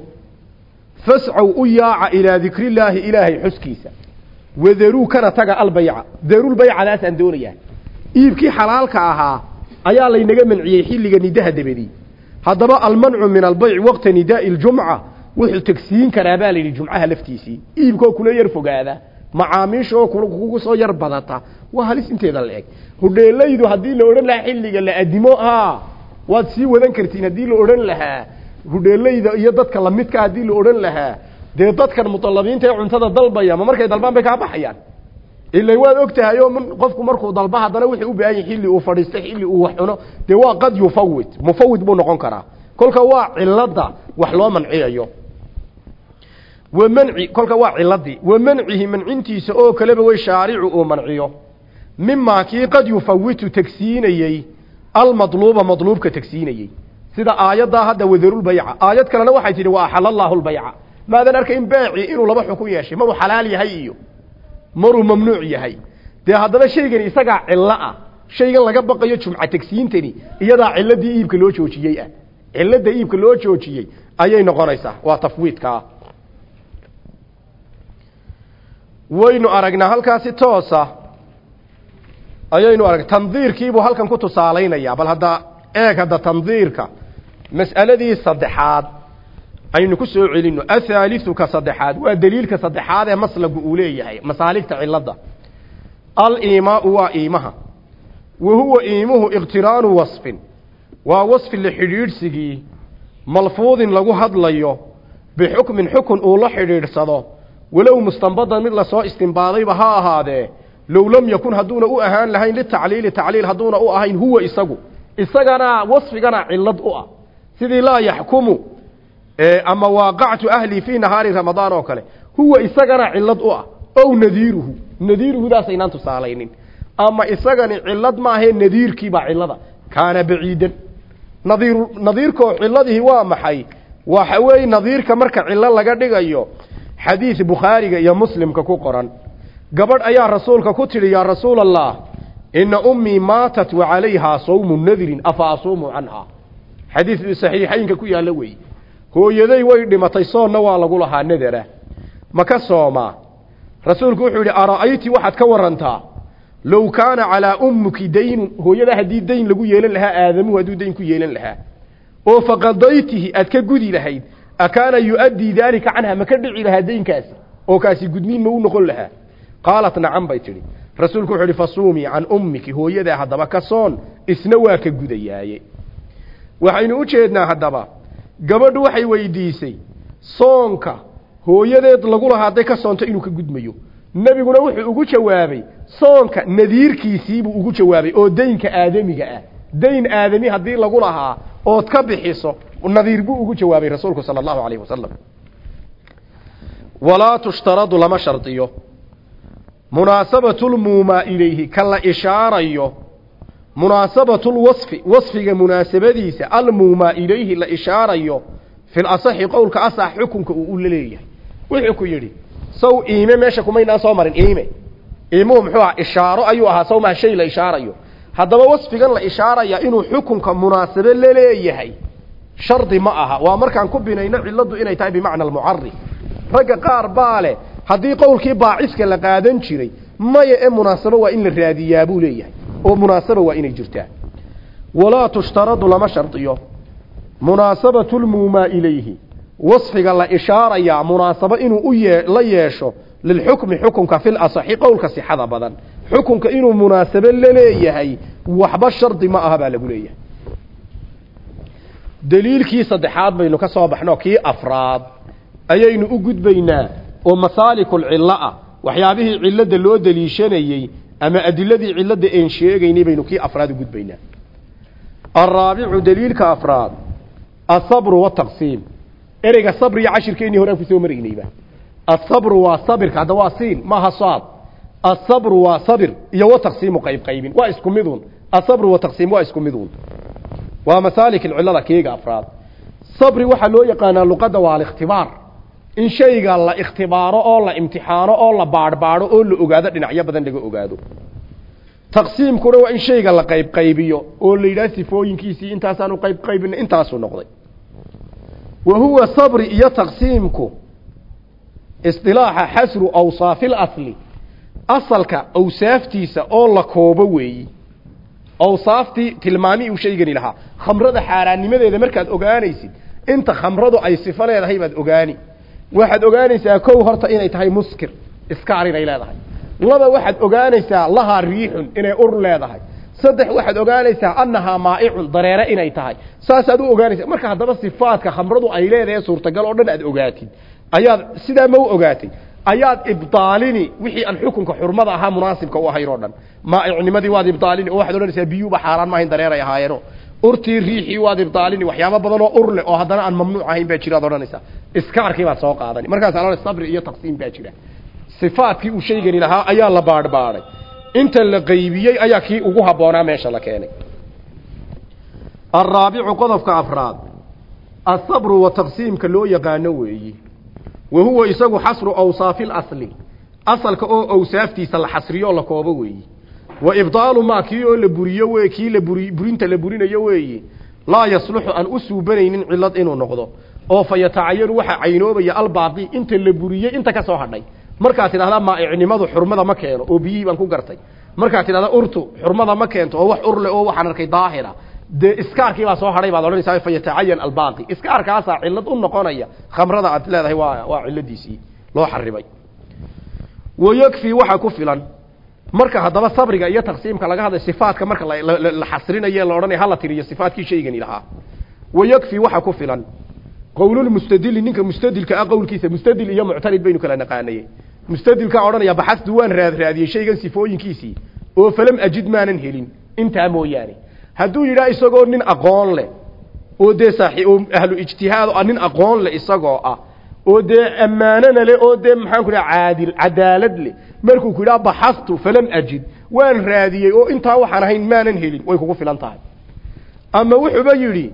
fascaw u yaaca ilaa dikrillaahi ilaahay xuskiisa. Wadaruu kana taga albayca darulbaycadaasaan doonayaa. Iibkii xalaalka ahaa ayaa laynaga manciyey xilliga nidaha dabadii haddaba almancu min albayc waqta nidaai ljumca wuxuu tegsiin karaa baa layidhi jumcaha laftiisii iibkoo kula yar fogaada macaamiishaoo kugu soo yar badata waa halis inteeda la eg. Hudheelaydu haddii la odhan lahaa xilliga la adimo waad sii wadan kartiin haddii la odhan lahaa hudheelayda iyo dadka lamidka haddii la odhan lahaa. Dee dadkan mutalabiinta ee cuntada dalbaya ma markay dalbaan bay kaa baxayaan? Ila waad og tahay oo qofku markuu dalba haddana wuxuu u baahan yahay xilli uu fadhiisto xilli uu wax cuno dee waa qad yufawid mufawid buu noqon karaa. Kolka waa cilada wax loo manciyayo. Wa manci kolka waa ciladii wa mancihi mancintiisa oo kaleba way shaaricu uu manciyo. Mimaa kii qad yufawitu tagsiinayey almadluuba madluubka tagsiinayey. Sida aayaddaa hadda wadarulbayca aayad kalena waxay tidhi wa axala allaahu lbayca maadan arkayn beeci inuu laba xukun yeeshay maruu xalaal yahay iyo maruu mamnuuc yahay. Dee haddaba shaygani isagaa cillo ah. Shaygan laga baqayo jumca tagsiintani iyadaa ciladii iibka loo joojiyey ah. Cilada iibka loo joojiyey ayay noqonaysaa. Waa tafwiidkaa waynu aragnaa halkaasi toosa ayaynu arag tandiirkiibuu halkan ku tusaalaynayaa bal hadda eeg hadda tandiirka. Mas'aladii saddexaad aynu ku soo celino athaaliu ka saddexaad waa daliilka saddexaad ee maslagu uu leeyahay masaaligta cilada aliimaau waa iimaha wa huwa iimuhu iqtiraanu wasfin waa wasfi la xidhiidhsigii malfuudin lagu hadlayo bixukmin xukun uu la xidhiidhsado walow mustanbadan mid la soo istimbaadayba ha ahaadee low lam yakun hadduuna u ahaan lahayn litacliili tacliil hadduuna u ahayn huwa isagu isagana wasfigana cilad u ah sidii laa yaxkumu ama waaqactu ahlii fii nahaari ramadaan oo kale huwa isagana cilad u ah ow nadiiruhu nadiiruhudaasaynan tusaalaynin ama isagani cilad maahee nadiirkiibaa cilada kaana baciidan nadiir nadiirkoo ciladihii waa maxay waxa weeye nadiirka marka cilo laga dhigayo xadiid bukhaariga iyo muslimka ku qoran gabadh ayaa rasuulka ku tidhi yaa rasuula allah ina ummii maatat wa calayhaa sawmu nadirin afa asuumu canhaa xadiid saxiixaynka ku yaalla weeye hooyaday way dhimatay soonna waa lagu lahaa nadara. Ma ka soomaa rasuulku wuxuu yidhi ara'ayti waxaad ka warantaa low kaana calaa ummuki daynun. Hooyada haddii dayn lagu yeelan lahaa aadamuhu hadduu dayn ku yeelan lahaa. Oo faqadaytihi aad ka gudi lahayd akaana yu'addii daalika canha ma ka dhici lahaa daynkaasi? Oo kaasi gudmiin ma u noqon lahaa qaalat nacam bay tidhi. Rasuulku wuxuu ihi fasuumii can ummiki. Hooyadaa haddaba ka soon isna waa ka gudayaaye. Waxaynu u jeednaa haddaba gabadhu waxay weydiisay soonka hooyadeed lagu lahaa hadday ka soonto inuu ka gudmayo. Nebiguna wuxuu ugu jawaabay soonka nadiirkiisiibuu ugu jawaabay oo daynka aadamiga ah. Dayn aadami haddii lagu lahaa ood ka bixiso nadiir buu ugu jawaabay rasuulku sala allahu calayhi wasalam walaa tushtaradu lama shardiyo munaasabatulmuumaa ilayhi ka la ishaarayo munaasabatulwasfi wasfiga munaasabadiisa almuumaa ilayhi la ishaarayo fil asaxi qowlka asax xukunka uu u leeyahay wuxuu ku yidhi saw iime meesha kumaynaan soo marin iime. Iimuhu muxuu ahaa ishaaro ayuu ahaa saw maa shay la ishaarayo. Haddaba wasfigan la ishaaraya inuu xukunka munaasabe la leeyahay. Shardi ma aha waa markaan ku binayno ciladu inay tahay bimacna almucarif ragga qaar baa haddii qowlkii baaciska la qaadan jiray maya ee munaasabo waa in la raadiyaa buu leeyahay oo munaasaba waa inay jirtaa. Walaa tushtaradu lama shardiyo. Munaasabatu lmuumaa ilayhi. Wasfiga la ishaarayaa munaasabo inuu u la yeesho lilxukmi xukunka fil asaxi qowlka sixada badan. Xukunka inuu munaasabe la leeyahay waxba shardi ma aha baa lagu leeyahay. Daliilkii saddexaad baynu ka soo baxno kii afraad ayaynu u gudbaynaa oo masaalikul-cillo ah waxyaabihii cilladda loo daliishanayey ama adiladii cilladda een sheegaynay baynu kii afraad u gudbaynaa. Alraabicu daliilka afraad asabru wataqsiim ereyga sabriya cashirkeennii hore aan ku soo maraynayba. Asabru waa sabirka hadda waa siin maaha saad asabru waa sabir iyo wataqsiimu qaybqaybin waa isku midun asabru wataqsiim waa isku midun waa masaalik cilada keega afraad. Sabri waxaa loo yaqaanaa luqadda waa alikhtibaar in shayga la ikhtibaaro oo la imtixaano oo la baadhbaadho oo la ogaado dhinacyo badan laga ogaado. Taqsiimkuna waa in shayga la qaybqaybiyo oo la yidhaha sifooyinkiisii intaasaanu qaybqaybina intaasuu noqday. Wa huwa sabri iyo taqsiimku isilaaxa xasru awsaafi lasli asalka awsaaftiisa oo la koobo weeyi. Awsaaftii tilmaamihii uu shaygani lahaa. Khamrada xaaraannimadeeda markaad ogaanaysid inta khamradu ay sifo leedahay baad ogaani waxaad ogaanaysaa kow horta inay tahay muskir. Iskaar inay leedahay. Laba waxaad ogaanaysaa lahaa riixun inay ur leedahay. Saddex waxaad ogaanaysaa annahaa maa'icun dareere inay tahay. Saasaad u ogaanaysaa. Marka haddaba sifaadka khamradu ay leedahay suurtagal oo dhan aad ogaatid ayaad sidaa ma u ogaatay ayaad ibdaalini wixii aan xukunka xurmada ahaa munaasibka u ahayn oo dhan. Maa'icnimadii waad ibdaalini oo waxaad odhanaysaa biyuuba xaaraan maahayn dareeray ahaayeeno urtii riixii waad ibdaalini waxyaabo badan oo ur oo haddana aan mamnuuc ahayn baa jira ad odhanaysaa iskaarkii baad soo qaadani. Markaas sabri iyo taqsiim baa jira. Sifaadkii uu shaygani lahaa ayaa la baadhbaadhay inta la qaybiyey ayaa kii ugu habboonaa meesha la keenay. Alraabicu qodobka afraad. Asabru wa taqsiimka loo yaqaano weeyi. Wa huwa isagu xasru awsaafi lasli asalka oo awsaaftiisa la xasriyo la koobo weeyi. Wa ibdaalu maa kii oo la buriyo wey kii la buri burinta la burinayo weeyi. Laa yasluxu aan u suubanaynin cilad inuu noqdo oo fa yatacayanu waxa caynoobaya albaaqi inta la buriyey inta ka soo hadhay. Markaad tidhahdaa maa'icnimadu xurmada ma keeno oo biyihii baan ku gartay. Markaad tidhahdaa urtu xurmada ma keento oo wax urle oo waxaan arkay daahira. Dee iskaarkii baa soo hadhay baad odhanaysaa fa yatacayan albaaqi. Iskaarkaasaa cillad u noqonaya. Khamrada aad leedahay waa waa cilladiisii loo xaribay. Wayakfii waxaa ku filan. Marka haddaba sabriga iyo taqsiimka laga hadlay sifaadka marka la xasrinayo la odhanaya hala tiriyo sifaadkii shaygani lahaa. Wayakfii waxaa ku filan qowlulmustadili ninka mustadilka ah qowlkiisa mustadil iyo muctarid baynu kala naqaanaye mustadilkaa odhanaya baxastu waan raad raadiyey shaygan sifooyinkiisii oo falam ajid maanan helin. Intaa mooyaane hadduu yidhaha isagoo nin aqoon leh oo dee oo ahlu ijtihaad ah nin aqoon leh isagoo ah oo dee ammaanana leh oo dee maxaan ku dhaha caadil cadaalad leh markuu ku yidhaha baxastu falam ajid waan raadiyey oo intaa waxaan ahayn maanan helin way kugu filan tahay. Ama wuxuuba yidhi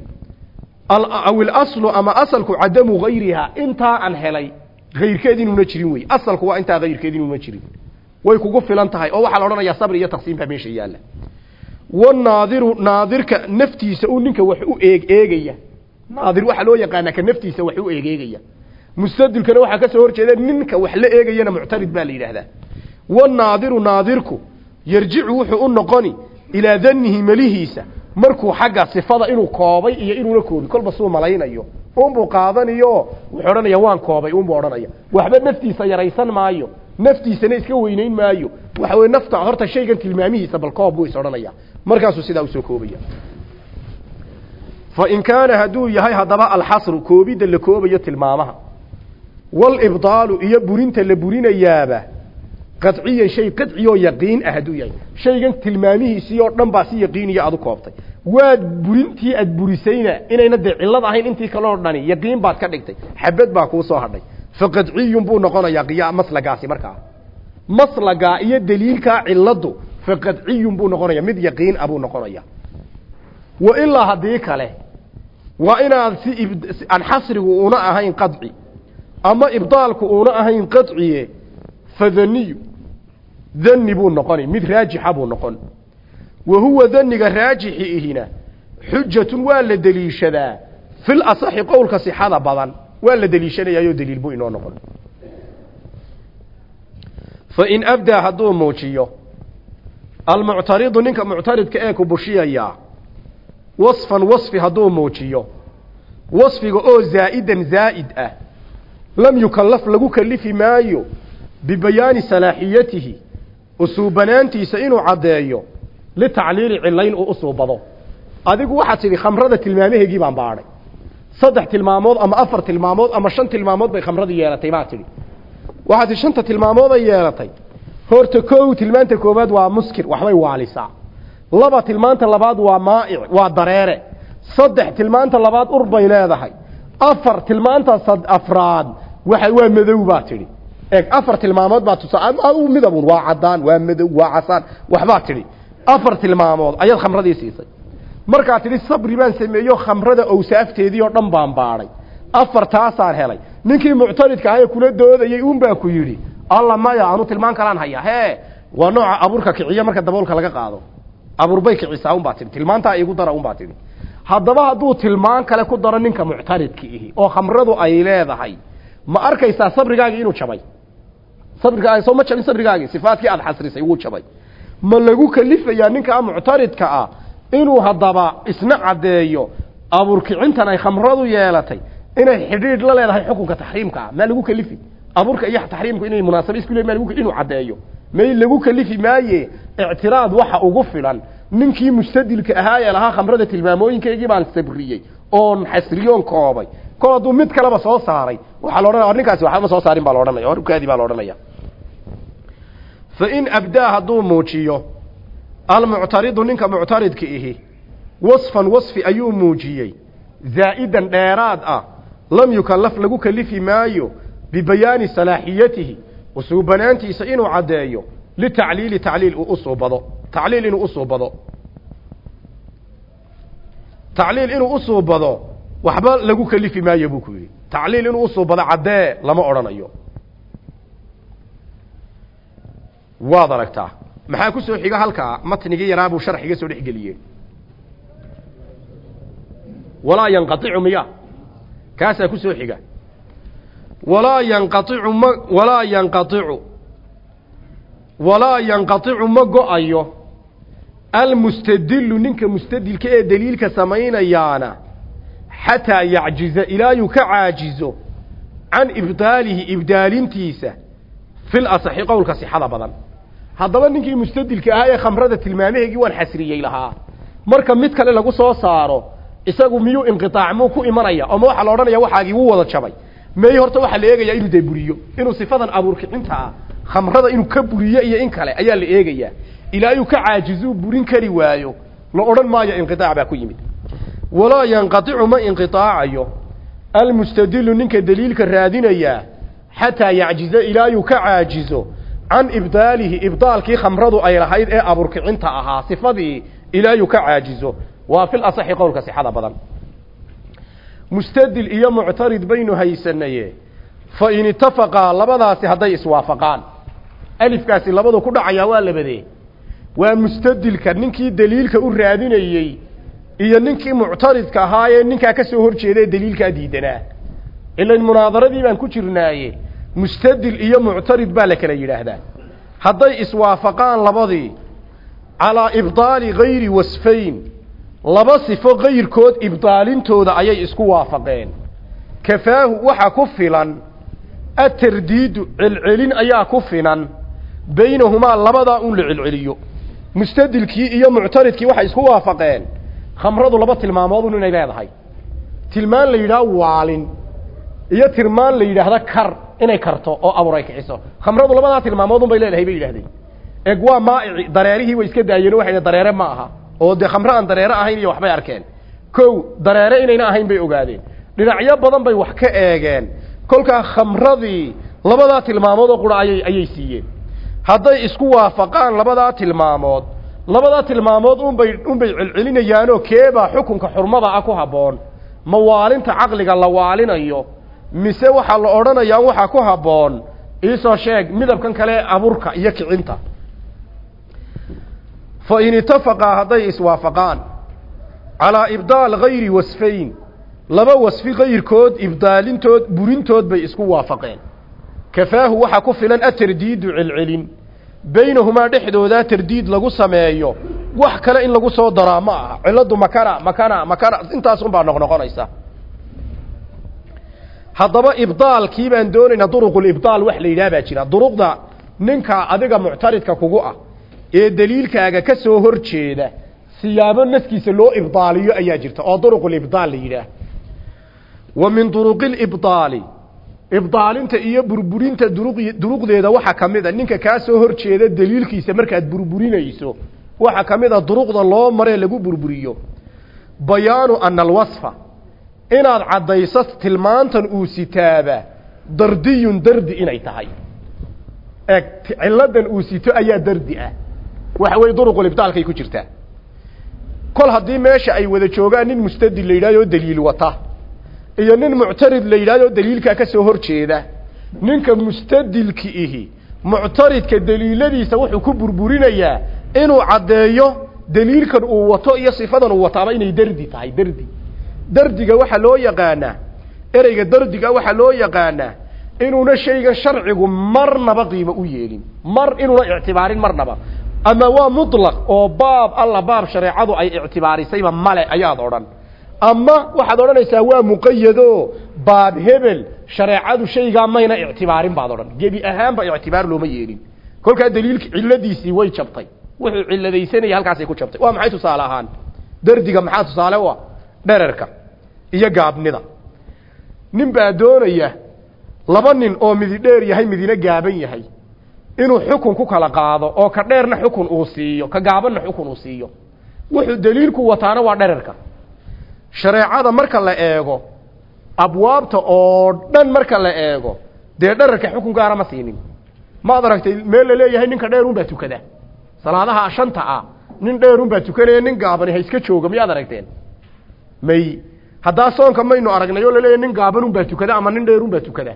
aw ilaslu ama asalku cadamu gayriha intaa aan helay. Kayrkeed inuuna jirin wey asalku waa intaa kayrkeed inuuna jirin. Way kugu filan tahay. Oo waxaa la odhanayaa sabri iyo taqsiim baa meesha yaalla. Wanaadiru naadirka naftiisa uu ninka wax u eeg eegaya. Naadir waxaa loo yaqaanaa ka naftiisa wax u eegeegaya mustadilkana waxaa ka soo hor ninka wax la eegayana muctarid baa la yidhaahdaa. Wanaadiru naadirku yarjicu wuxuu u noqoni ilaa danihi melihiisa markuu xagga sifada inuu koobay iyo inuuna koobin kolba suu malaynayo. Unbuu qaadanayo wuxuu odhanaya waan koobay unbuu odhanaya. Waxba naftiisa yaraysan maayo naftiisana iska weynayn maayo. Waxa weye nafta horta shaygan tilmaamihiisa bal koob buu is odhanaya. Markaasuu sidaa u soo koobaya. Fa in kaana hadduu yahay haddaba alxasru koobidda la koobayo tilmaamaha. Walibdaalu iyo burinta la burinayaaba qadciyan shay qadciyoo yaqiin ah hadduu yahay. Shaygan tilmaamihiisii oo dhan baa si yaqiiniya aad u koobtay waad burintii aad burisayna inayna dee cillad ahayn intii kaloo dhani yaqiin baad ka dhigtay xabad baa kuu soo hadhay. Fa qadciyun buu noqonayaa qiya maslagaasi markaa. Maslagaa iyo daliilkaa cilladdu fa qadciyun buu noqonaya mid yaqiin ah buu noqonaya wa ilaa haddii kale waa inaad si aan xasrigu una ahayn qadci ama ibdaalku una ahayn qadciye fadaniyu dani buu noqoni mid raajixa buu noqon wa huwa daniga raajixi ihina xujatun waa la deliishadaa fil asaxi qowlka sixada badan waa la deliishanayaayoo daliil buu inoo noqon fa in abdaa hadduu muujiyo almuctaridu ninka muctaridka ee ku bushiyayaa wasfan wasfi hadduu muujiyo wasfiga oo zaa'idan zaa'id ah lam yukallaf lagu kalifi maayo bibayaani salaaxiyatihi usuubanaantiisa inuu caddeeyo litacliili cilayn uu usuubado adigu waxaad tidhi khamrada tilmaamaheegii baan baadhay saddex tilmaamood ama afar tilmaamood ama shan tilmaamood bay khamradii yeelatay baad tidhi waxaad tidhi shanta tilmaamood ay yeelatay horta kow tilmaanta koowaad waa muskir waxbay waalisaa laba tilmaanta labaad waa maa'ic waa dareere saddex tilmaanta labaad ur bay leedahay afar tilmaanta afraad waxa waa madow baa tidhi eeg afar tilmaamood baa tusaa midabun waa cadaan waa madow waa casaan waxbaa tidhi afar tilmaamood ayaad khamradii siisay. Markaa tidhi sabri baan sameeyo khamrada awsaafteedii oo dhan baan baadhay afartaasaan helay. Ninkii muctaridka ahaye kula doodayey unbaa ku yidhi alla maya anu tilmaan kalaan hayaa. Hee waa nooca abuurka kiciya marka daboolka laga qaado. Abuurbay kicisaa unbaa tidhi. Tilmaantaa iigu dara unbaa tidhi. Haddaba hadduu tilmaan kale ku daro ninka muctaridka ihi oo khamradu ay leedahay ma arkaysaa sabrigaagii inuu jabay? Sabrigaagi soo ma jabin sabrigaagii sifaadkii aada xasrisay wuu jabay ma lagu kalifayaa ninkaa muctaridka ah inuu haddaba isna caddeeyo abuurkicintan ay khamradu yeelatay inay xidhiidh la leedahay xukunka taxriimka ah maa lagu kalifi. Abuurka iyo taxriimku inay munaasaba isku le ma inuu caddeeyo. May lagu kalifi maaye? Ictiraad waxa ugu filan. Ninkii mustadilka ahaa ee lahaa khamrada tilmaamooyinkaygii baan sabriyey oon xasriyoon koobay. Kol hadduu mid kaleba soo saaray waxaa la odhanaya ninkaasi waxba ma soo saarin baa la odhanaya horkaadii baa la odhanaya fa in abdaa hadduu muujiyo almuctaridu ninka muctaridka ihi wasfan wasfi ayuu muujiyey. Zaa'idan dheeraad ah lam yukallaf lagu kalifi maayo bibayaani salaaxiyatihi usuubanaantiisa inuu caddeeyo litacliili tacliil uu usuubado tacliil inuu usuubado tacliil inuu usuubado waxba lagu kalifi maayo buu ku yidhi. Tacliil inuu usuubado caddee lama odhanayo waad aragtaa. Maxaa ku soo xiga halkaa matnigii yaraa buu sharxiga soo dhex geliyey. Walaa yanqaicu miya. Kaasaa ku soo xiga. Walaa yanqaicu ma walaa yanqaicu walaa yanqaicu ma go'ayo. Almustadilu ninka mustadilka ee daliilka samaynayaana xataa yacjiza ilaayuu ka caajizo can ibdaalihi ibdaalintiisa fil asaxi qowlka sixada badan haddaba ninkii mustadilka ahaa ee khamrada tilmaamaheygii waan xasriyey lahaa. Marka mid kale lagu soo saaro isagu miyuu inqiaac muu ku imanaya? Ooma waxaa la odhanaya waxaagii wuu wada jabay? Meey horta waxaa la eegayaa inuu dee buriyo inuu sifadan abuurkicinta ah khamrada inuu ka buriyo iyo in kale ayaa la eegayaa ilaayuu ka caajizuu burin kari waayo la odhan maayo inqiaac baa ku yimid. Walaa yanqaicu ma inqiaacayo almustadilu ninka daliilka raadinayaa xataa yacjiza ilaayuu ka caajizo can ibdaalihi ibdaalkii khamradu ay lahayd ee abuurkicinta ahaa sifadii ilaayuu ka caajizo. Waa fil asaxi qowlka sixada badan. Mustadil iyo muctarid baynu haysanaye fa in itafaqaa labadaasi hadday iswaafaqaan. Alifkaasi labadu ku dhacayaa waa labadee. Waa mustadilka ninkii daliilka u raadinayey iyo ninkii muctaridka ahaa ee ninkaa ka soo hor jeeda ee daliilkaa diidanaa. Ilan munaadaradii baan ku jirnaaye mustadil iyo muctarid baa la kala yidhaahdaa hadday iswaafaqaan labadii calaa ibdaali gayri wasfayn laba sifo kayrkood ibdaalintooda ayay isku waafaqeen. Kafaahu waxa ku filan atardiidu celcelin ayaa ku filan baynahumaa labadaa un la celceliyo. Mustadilkii iyo muctaridkii waxay isku waafaqeen. Khamradu laba tilmaamoodun inay leedahay. Tilmaan la yidhaha waalin iyo tilmaan la yidhaahda kar inay karto oo abuur ay kiciso khamradu labadaa tilmaamoodun bay leedahay bay yidhahdeen. Eeg waa maaici dareerihii way iska daayeen waxay dareere ma aha. Oo dee khamre aan dareere ahayn iyo waxbay arkeen. Kow dareere inayna ahayn bay ogaadeen. Dhinacyo badan bay wax ka eegeen. Kolkaa khamradii labadaa tilmaamood oo qura ayay ayay siiyeen. Hadday isku waafaqaan labadaa tilmaamood labadaa tilmaamood unbay unbay celcelinayaanoo keebaa xukunka xurmada ah ku habboon. Ma waalinta caqliga la waalinayo mise waxaa la odhanayaa waxaa ku habboon iisoo sheeg midabkan kale abuurka iyo kicinta. Fa in itafaqaa hadday iswaafaqaan calaa ibdaal gayri wasfayn laba wasfi kayrkood ibdaalintood burintood bay isku waafaqeen. Kafaahu waxaa ku filan atardiidu celcelin baynahumaa dhexdoodaa tardiid lagu sameeyo wax kale in lagu soo daraa ma aha. Ciladu makana makana makana intaasunbaa noqnoqonaysa haddaba ibdaalkii baan doonaynaa duruqulibdaal wax la yidhaha baa jira. Duruqda ninka adiga muctaridka kugu ah ee daliilkaaga ka soo hor jeeda siyaabo naskiisa loo ibdaaliyo ayaa jirta oo duruqulibdaal la yidhaah wa min duruqilibdaali ibdaalinta iyo burburinta duruqdeeda waxaa ka mid a. Ninka kaa soo hor jeeda daliilkiisa markaad burburinayso waxaa ka mid a duruqda loo maree lagu burburiyo. Bayaanu ana alwasfa inaad caddayso tilmaantan uu sitaaba dardiyun dardi inay tahay. Eeg ciladan uu sito ayaa dardi ah. Waxa weye duruqulibdaalkay ku jirtaa. Kol haddii meesha ay wada joogaan nin mustadil la yidhahdo daliil wata iyo nin muctarid la yidhahdo daliilkaa ka soo hor jeeda ninka mustadilki ihi muctaridka daliiladiisa wuxuu ku burburinayaa inuu caddeeyo daliilkan uu wato iyo sifadan uu wataaba inay dardi tahay dardi dardiga waxaa loo yaqaanaa ereyga dardiga waxaa loo yaqaanaa inuuna shaygan sharcigu marnaba qiimo u yeelin. Mar inuuna ictibaarin marnaba ama waa mutlaq oo baab alla baab shareecadu ay ictibaarisayba male ayaad odhan. Ama waxaad odhanaysaa waa muqayado baab hebel shareecadu shaygaa mayna ictibaarin baad odhan. Gebi ahaanba ictibaar looma yeelin. Kolkaa daliilka ciladiisii way jabtay. Wuxuu ciladaysanaya halkaasay ku jabtay. Waa maxay tusaale ahaan? Dardiga maxaa tusaale u ah? Dhererka iyo gaabnida. Nin baa doonaya laba nin oo midi dheer yahay midina gaaban yahay. Inuu xukun ku kala qaado oo ka dheerna xukun uu siiyo ka gaabanna xukun uu siiyo. Wuxuu daliilku wataana waa dhererka. Shareecada marka la eego abwaabta oo dhan marka la eego dee dherarka xukun gaara ma siinin. Maad aragtay meel la leeyahay ninka dheerun baa tukada. Salaadaha shanta ah nin dheerun baa tukanaya nin gaabani ha iska jooga miyaad aragteen? May haddaa soonka maynu aragnay oo la leeyahay nin gaabanun baa tukada ama nin dheerun baa tukada.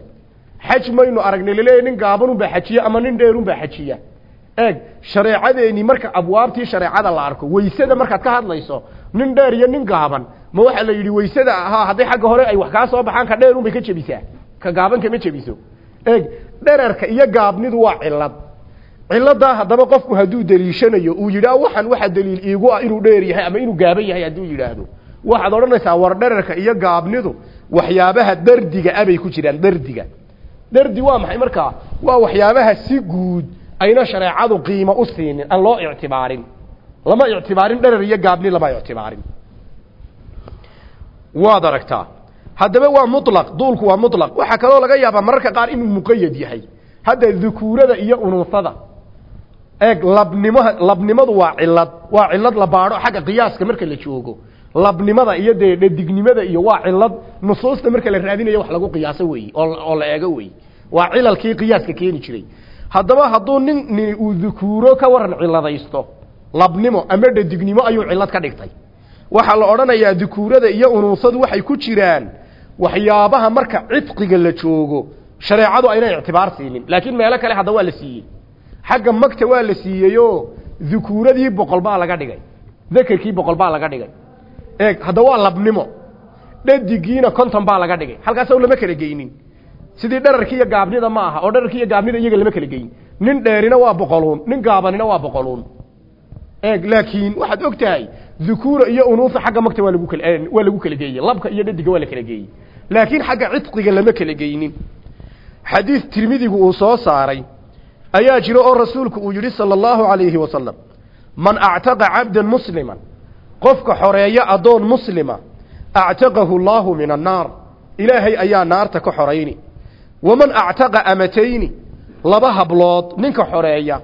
Xaj maynu aragnay la leeyahay nin gaabanun baa xajiya ama nin dheerun baa xajiya. Eeg shareecadeeni marka abwaabtii shareecada la arko waysada markaad ka hadlayso nin dheer iyo nin gaaban ma waxaa la yidhi waysada ahaa hadday xagga hore ay wax kaa soo baxaan ka dheerun bay ka jebisaa. Ka gaaban kama jebiso. Eeg dherarka iyo gaabnidu waa cilad ciladaa haddaba qofku hadduu deliishanayo uu yidhaah waxan waxa daliil iigu ah inuu dheer yahay ama inuu gaaban yahay hadduu yidhaahdo waxaad odhanaysaa war dherarka iyo gaabnidu waxyaabaha dardiga abay ku jiraan dardiga. Dardi waa maxay markaa waa waxyaabaha si guud ayna shareecadu qiimo u siinin aan loo ictibaarin. Lama ictibaarin dherar iyo gaabni lama ictibaarin. Waad aragtaa haddaba waa mulaq duulku waa mulaq waxaa kaloo laga yaabaa mararka qaar inuu muqayad yahay. Hadda dukuurada iyo unuusada eeg labnimoha labnimadu waa cilad waa cilad la baadho xagga qiyaaska marka la joogo labnimada iyo dee dhadignimada iyo waa cilad nusuusta marka la raadinayo wax lagu qiyaaso weeye oo la eego weeye. Waa cilalkii qiyaaska keeni jiray. Haddaba hadduu nin nin uu dukuuro ka waran ciladaysto labnimo ama dhadignimo ayuu cilad ka dhigtay. Waxaa la odhanayaa dukuurada iyo unuusadu waxay ku jiraan waxyaabaha marka cidqiga la joogo. Shareecadu ayna ictibaar siinin laakiin meelo kale hadda waa la siiyey. Xagga magta waa la siiyeyoo dukuuradii boqol baa laga dhigay. Dakerkii boqol baa laga dhigay eeg hadda waa labnimo. Dhadigiina konton baa laga dhigay. Halkaasoo lama kala geynin. Sidii dherarkii iyo gaabnida ma aha oo dherarkii iyo gaabnida iyaga lama kala geyin. Nin dheerina waa boqoluun nin gaabanina waa boqoluun. Eeg laakiin waxaad og tahay dukuura iyo unuusa xagga magta waa lagu kala waa lagu kala geeyey labka iyo dhadiga waa la kala geeyey laakiin xagga cidqiga lama kala geynin. Xadiis tirmidigu uu soo saaray. Ayaa jiro oo rasuulku uu yidhi sala allahu calayhi wasalam man actaqa cabdan musliman qofka xoreeya addoon muslima actaqahu allaahu min annaar ilaahay ayaa naarta ka xorayni. Waman actaqa amatayni laba hablood ninka xoreeya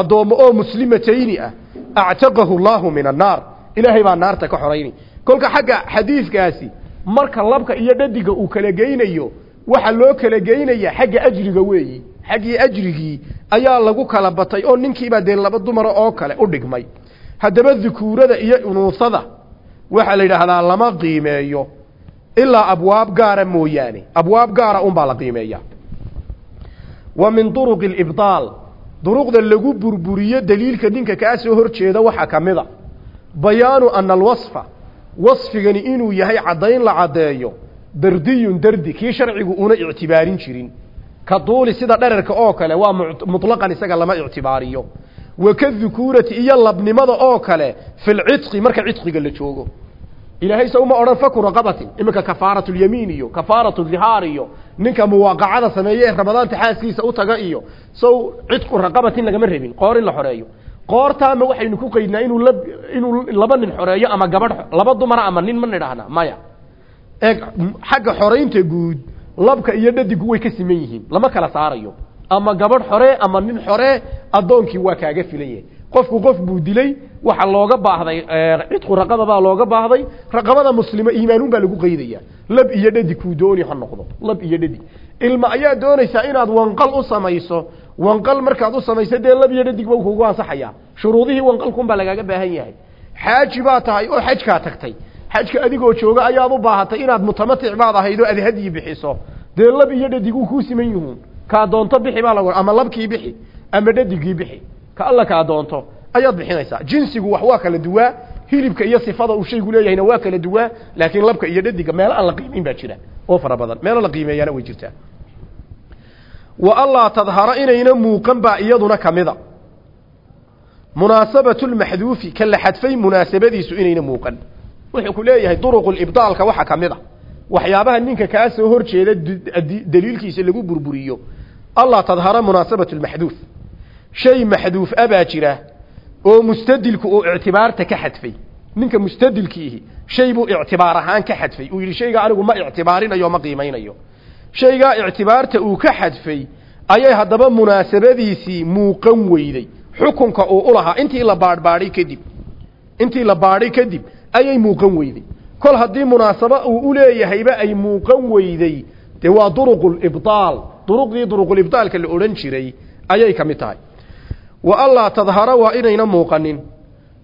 addoommo oo muslimatayni ah actaqahu allaahu min annaar ilaahay baa naarta ka xorayni. Kolka xagga xadiidkaasi marka labka iyo dhadiga uu kala geynayo waxaa loo kala geynaya xagga ajriga weeyi. Xaggii ajrigii ayaa lagu kala batay oo ninkiibaa dee laba dumara oo kale u dhigmay haddaba dukuurada iyo unuusada waxaa la yidhaahdaa lama qiimeeyo ilaa abwaab gaara mooyaane abwaab gaara unbaa la qiimeeya wa min duruqi alibdaal duruqda lagu burburiyo daliilka ninka kaa soo hor jeeda waxaa ka mid a. Bayaanu ana alwasfa wasfigani inuu yahay caddayn la caddeeyo dardiyun dardi kii sharcigu una ictibaarin jirin. Ka duuli sida dherarka oo kale waa mutlaqan isaga lama ictibaariyo wa ka dukuurati iyo labnimada oo kale filcidqi marka cidqiga la joogo. Ilaahay se uma odhan faku raqabatin iminka kafaaratu lyamiin iyo kafaaratu dhihaar iyo ninka muwaaqacada sameeye ee ramadaanta xaaskiisa u taga iyo sow cidqu raqabatin lagama rabin qoor in la xoreeyo. Qoortaama waxaynu ku qaydnaa inuu la inuu laba nin xoreeyo ama gabadh laba dumara ama nin ma nidhaahna maya. Eeg xagga xoraynta guud labka iyo dhadigu way ka siman yihiin lama kala saarayo ama gabadh xore ama nin xore addoonkii waa kaaga filan yahay. Qofku qof buu dilay waxa looga baahday cidqu raqaba baa looga baahday raqabada muslima iimaanuun baa lagu qaydaya. Lab iyo dhadig kuu dooni ha noqdo lab iyo dhadig. Ilma ayaa doonaysaa inaad wanqal u samayso wanqal markaad u samayso dee lab iyo dhadig ba kugu ansaxaya shuruudihii wanqalkun baa lagaaga baahan yahay. Xaaji baa tahay oo xajkaa tagtay. Xajka adigoo jooga ayaad u baahatay inaad mutamatic baad ahayd oo aad hadyi bixiso. Dee lab iyo dhadig uu kuu siman yihuun kaa doonto bixi baa lagu ama labkii bixi ama dhadigii bixi. Ka alla kaa doonto ayaad bixinaysaa. Jinsigu wax waa kala duwaa hilibka iyo sifada uu shaygu leeyahayna waa kala duwaa laakiin labka iyo dhadiga meelo aan la qiimeyn baa jira. Oo fara badan meelo la qiimeeyaana way jirtaa. Wa allaa tadhara inayna muuqan baa iyaduna kamida munaasabatu lmaxduufi ka la xadfay munaasabadiisu inayna muuqan. Wuxuu ku leeyahay duruqulibdaalka waxaa ka mid a waxyaabaha ninka kaa soo hor daliilkiisa lagu burburiyo allaa tadhara munaasabatu lmaxduuf shay maxduuf a baa jira oo mustadilku uu ictibaarta ka xadfay. Ninka mustadilkiihi shay buu ictibaar ahaan ka xadfay. Uu yidhi shaygaa anigu ma ictibaarinayo ma qiimaynayo. Shaygaa ictibaarta uu ka xadfay ayay haddaba munaasabadiisii muuqan weyday. Xukunka uu u lahaa intii la baadhbaadhay kadib intii la baadhay kadib ayay muuqan weyday. Kol haddii munaasabo uu u leeyahayba ay muuqan weyday dee waa duruqulibdaal duruqdii duruqulibdaalka la odhan jiray ayay ka mid tahay. Wa allaa tadhara waa inayna muuqanin.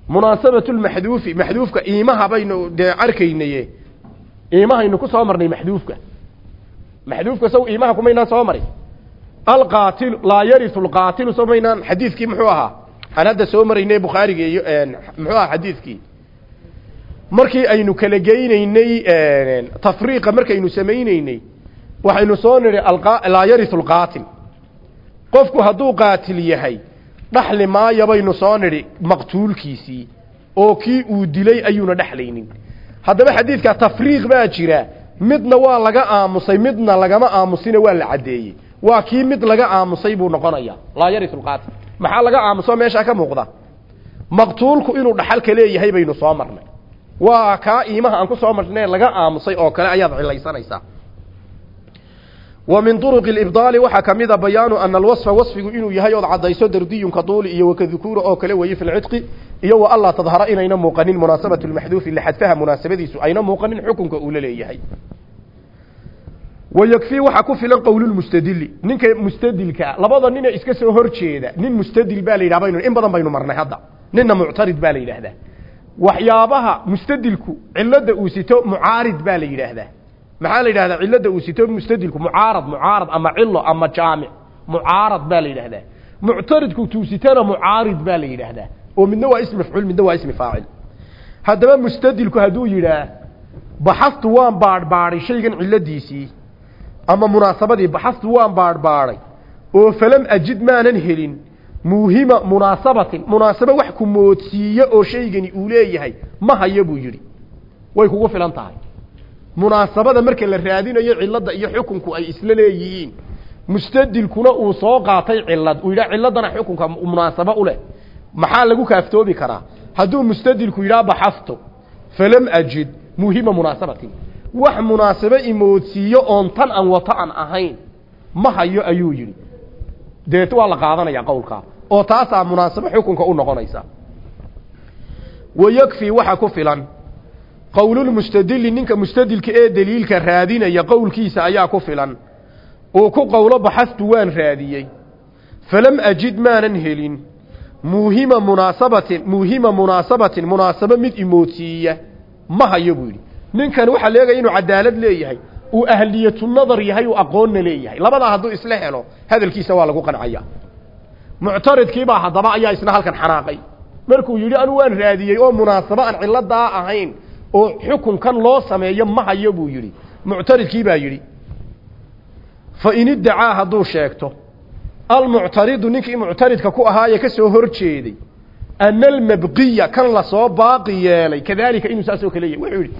Munaasabatulmaxduufi maxduufka iimaha baynu dee arkaynaye iimahaynu ku soo marnay maxduufka. Maxduufka saw iimaha kumaynaan soo maray alqaatilu laa yariu lqaatilu soo maynaan xadiidkii muxuu ahaa? Aan hadda soo maraynay bukhaariga iyo muxuu ahaa xadiidkii? Markii aynu kala geynaynay tafriiqa markaynu samaynaynay waxaynu soo nidhi laa yariu lqaatil qofku hadduu qaatil yahay dhaxli maayo baynu soo nidhi maqtuulkiisii oo kii uu dilay ayuuna dhexlaynin haddaba xadiidka tafriiq baa jira midna waa laga aamusay midna lagama aamusina waa la caddeeyey. Waa kii mid laga aamusay buu noqonaya laa yariu lqaatil maxaa laga aamuso meeshaa ka muuqda? Maqtuulku inuu dhaxalka leeyahay baynu soo marnay. Waa kaa iimaha aan ku soo marnay laga aamusay oo kale ayaad cilaysanaysaa a bayaanu ana alwasfa wasfigu inuu yahay ood caddayso dardiyunka duuli iyo wakadukuura oo kale weeye fi lcidqi iyo wa allaa tadhara inayna muuqanin munaasabatu lmaxduufi lixadfaha munaasabadiisu ayna muuqanin xukunka uu la leeyahay. Wayakfii waxaa ku filan qowlulmustadili ninka mustadilkaa labada nina iska soo hor jeeda nin mustadil baa la yidhaha baynu in badan baynu marnay hadda ninna muctarid baa la yidhaahdaa waxyaabaha mustadilku cilada uu sito mucaarid baa la yidhaahdaa maxaa la yidhahdaa? Cilada uu sito mustadilku mucaarad mucaarad ama cilo ama jaamic mucaarad baa la yidhaahdaa muctaridku tuusitana mucaarid baa la yidhaahdaa oo midna waa ismi mafcuul midna waa ismi faacil. Haddaba mustadilku hadduu yidhaah baxastu waan baadhbaadhay shaygan ciladiisii ama munaasabadii baxastu waan baadhbaadhay oo falam ajid maanan helin muuhima munaasabatin munaasabo wax ku moodsiiye oo shaygani uu leeyahay ma hayo buu yidhi. Way kugu filan tahay munaasabada marka la raadinayo cilada iyo xukunku ay isla leeyihiin mustadilkuna uu soo qaatay cilad uu yidhaha ciladana xukunka munaasabo u leh. Maxaa lagu kaaftoobi karaa? Hadduu mustadilku yidhaha baxafto falam ajid muhima munaasabatin. Wax munaasabo imoodsiiyo oon tan aan wato aan ahayn ma hayo ayuu yidhi. Deet waa la qaadanaya qowlkaa oo taasaa munaasabo xukunka u noqonaysa. Wayakfii waxa ku filan qowlulmustadili ninka mustadilka ee daliilka raadinaya qowlkiisa ayaa ku filan. Uu ku qowlo baxastu waan raadiyey. Falam ajid maanan helin. Muuhima munaasabatin muuhima munaasabatin munaasabo mid imoodsiiya. Ma hayo buu yidhi. Ninkan waxaa leegaya inuu cadaalad leeyahay uu ahliyatu nadar yahay uu aqoonna leeyahay. Labadaa hadduu isla helo hadalkiisa waa lagu qancaya muctaridkiibaa haddaba ayaa isna halkan xanaaqay. Markuu yidhi anu waan raadiyey oo munaasabo aan ciladaa ahayn oo xukunkan loo sameeyo ma hayo buu yidhi. Muctaridkii baa yidhi fa in iddacaa hadduu sheegto almuctaridu ninkii muctaridka ku ahaaye ka soo hor jeeday ana almabqiya kan la soo baaqi yeelay kadaalika inuu saasoo kale yahy wuxuu yidhi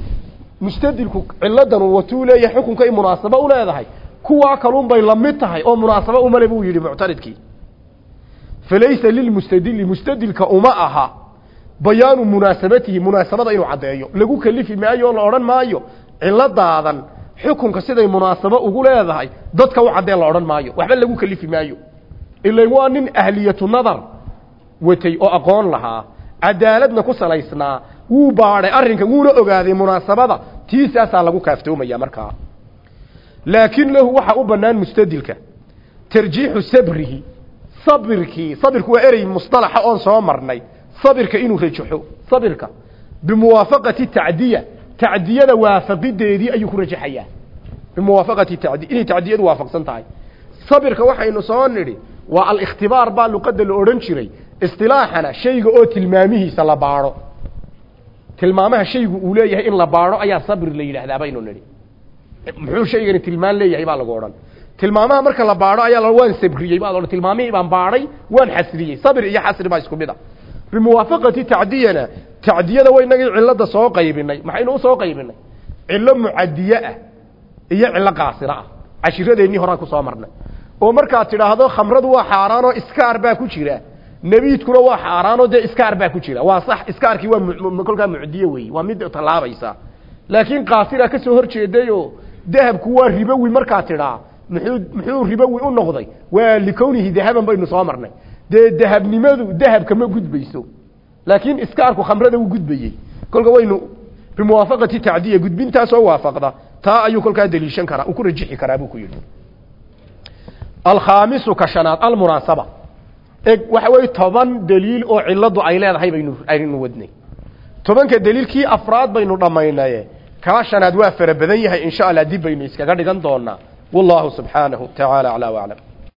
mustadilku ciladan watuu leeyahay xukunkay munaasabo u leedahay. Kuwaa kaluun bay la mid tahay oo munaasabo umale buu yidhi muctaridkii. Falaysa lilmustadili mustadilka uma aha bayaanu munaasabatihi munaasabada inuu caddeeyo. Lagu kelifi maayo la odhan maayo ciladaadan xukunka siday munaasabo ugu leedahay dadka u caddee la odhan maayo. Waxba lagu kelifi maayo. Ilan waa nin ahliyatu nadar watay oo aqoon lahaa cadaaladna ku salaysnaa wuu baadhay arrinkan wuuna ogaaday munaasabada tiisaasaa lagu kaaftoomaya markaa. Laakiin lahu waxa u bannaan mustadilka tarjiixu sabrihi sabirkii sabirku waa erey musطalaxa oon soo marnay sabirka inuu rajaxo. Sabirka. Bimuwaafaqati tacdiya. Tacdiyada waafaqideedii ayuu ku rajaxayaa. Bimuwaafaqati tacdiya inay tacdiyadu waafaqsan tahay. Sabirka waxaynu soo nidhi waa alikhtibaar baa luqadda la odhan jiray istilaaxana shayga oo tilmaamihiisa la baadho. Tilmaamaha shaygu uu leeyahay in la baadho ayaa sabir la yidhaahdaa baynu nidhi. Muxuu shaygani tilmaan leeyahay baa lagu odhan. Tilmaamaha marka la baadho ayaa la waan sabriyey baa la tilmaamihii baan baadhay waan xasriyey. Sabir iyo xasri baa isku mid a bimuwaafaqati tacdiyana. Tacdiyada waynagii cilada soo qaybinay. Maxaynu u soo qaybinay? Cilo mucadiye ah iyo cilo qaasiro ah. Cashiradeenii horaan ku soo marnay. Oo markaad tidhaahdo khamradu waa xaaraan oo iskaar baa ku jira. Nebiidkuna waa xaaraanoo dee iskaar baa ku jira. Waa sax iskaarkii waa kolkaa mucdiye weeye. Waa mid tallaabaysa laakiin qaasira ka soo hor jeedayoo dahabku waa ribowi markaa tidhaa. Muxuu ribowi u noqday? Waa likownihi dahaban baynu soo marnay dee dahabnimadu dahabka ma gudbayso. Laakiin iskaarku khamrada u gudbayey kolka waynu bimuwaafaqati tacdiya gudbintaasoo waafaqda taa ayuu kolkaa deliishan karaa uu ku rajixi karaa buu ku yidhi. Alkhaamisu ka shanaad almunaasaba eg waxa weeye toban daliil oo ciladu ay leedahay baynu aynu wadnay. Tobanka daliilkii afraad baynu dhammaynaye kaa shanaad waa fara yahay insha allah dib baynu iskaga dhigan doonaa wallahu subxaanahu tacaala aclaa waclam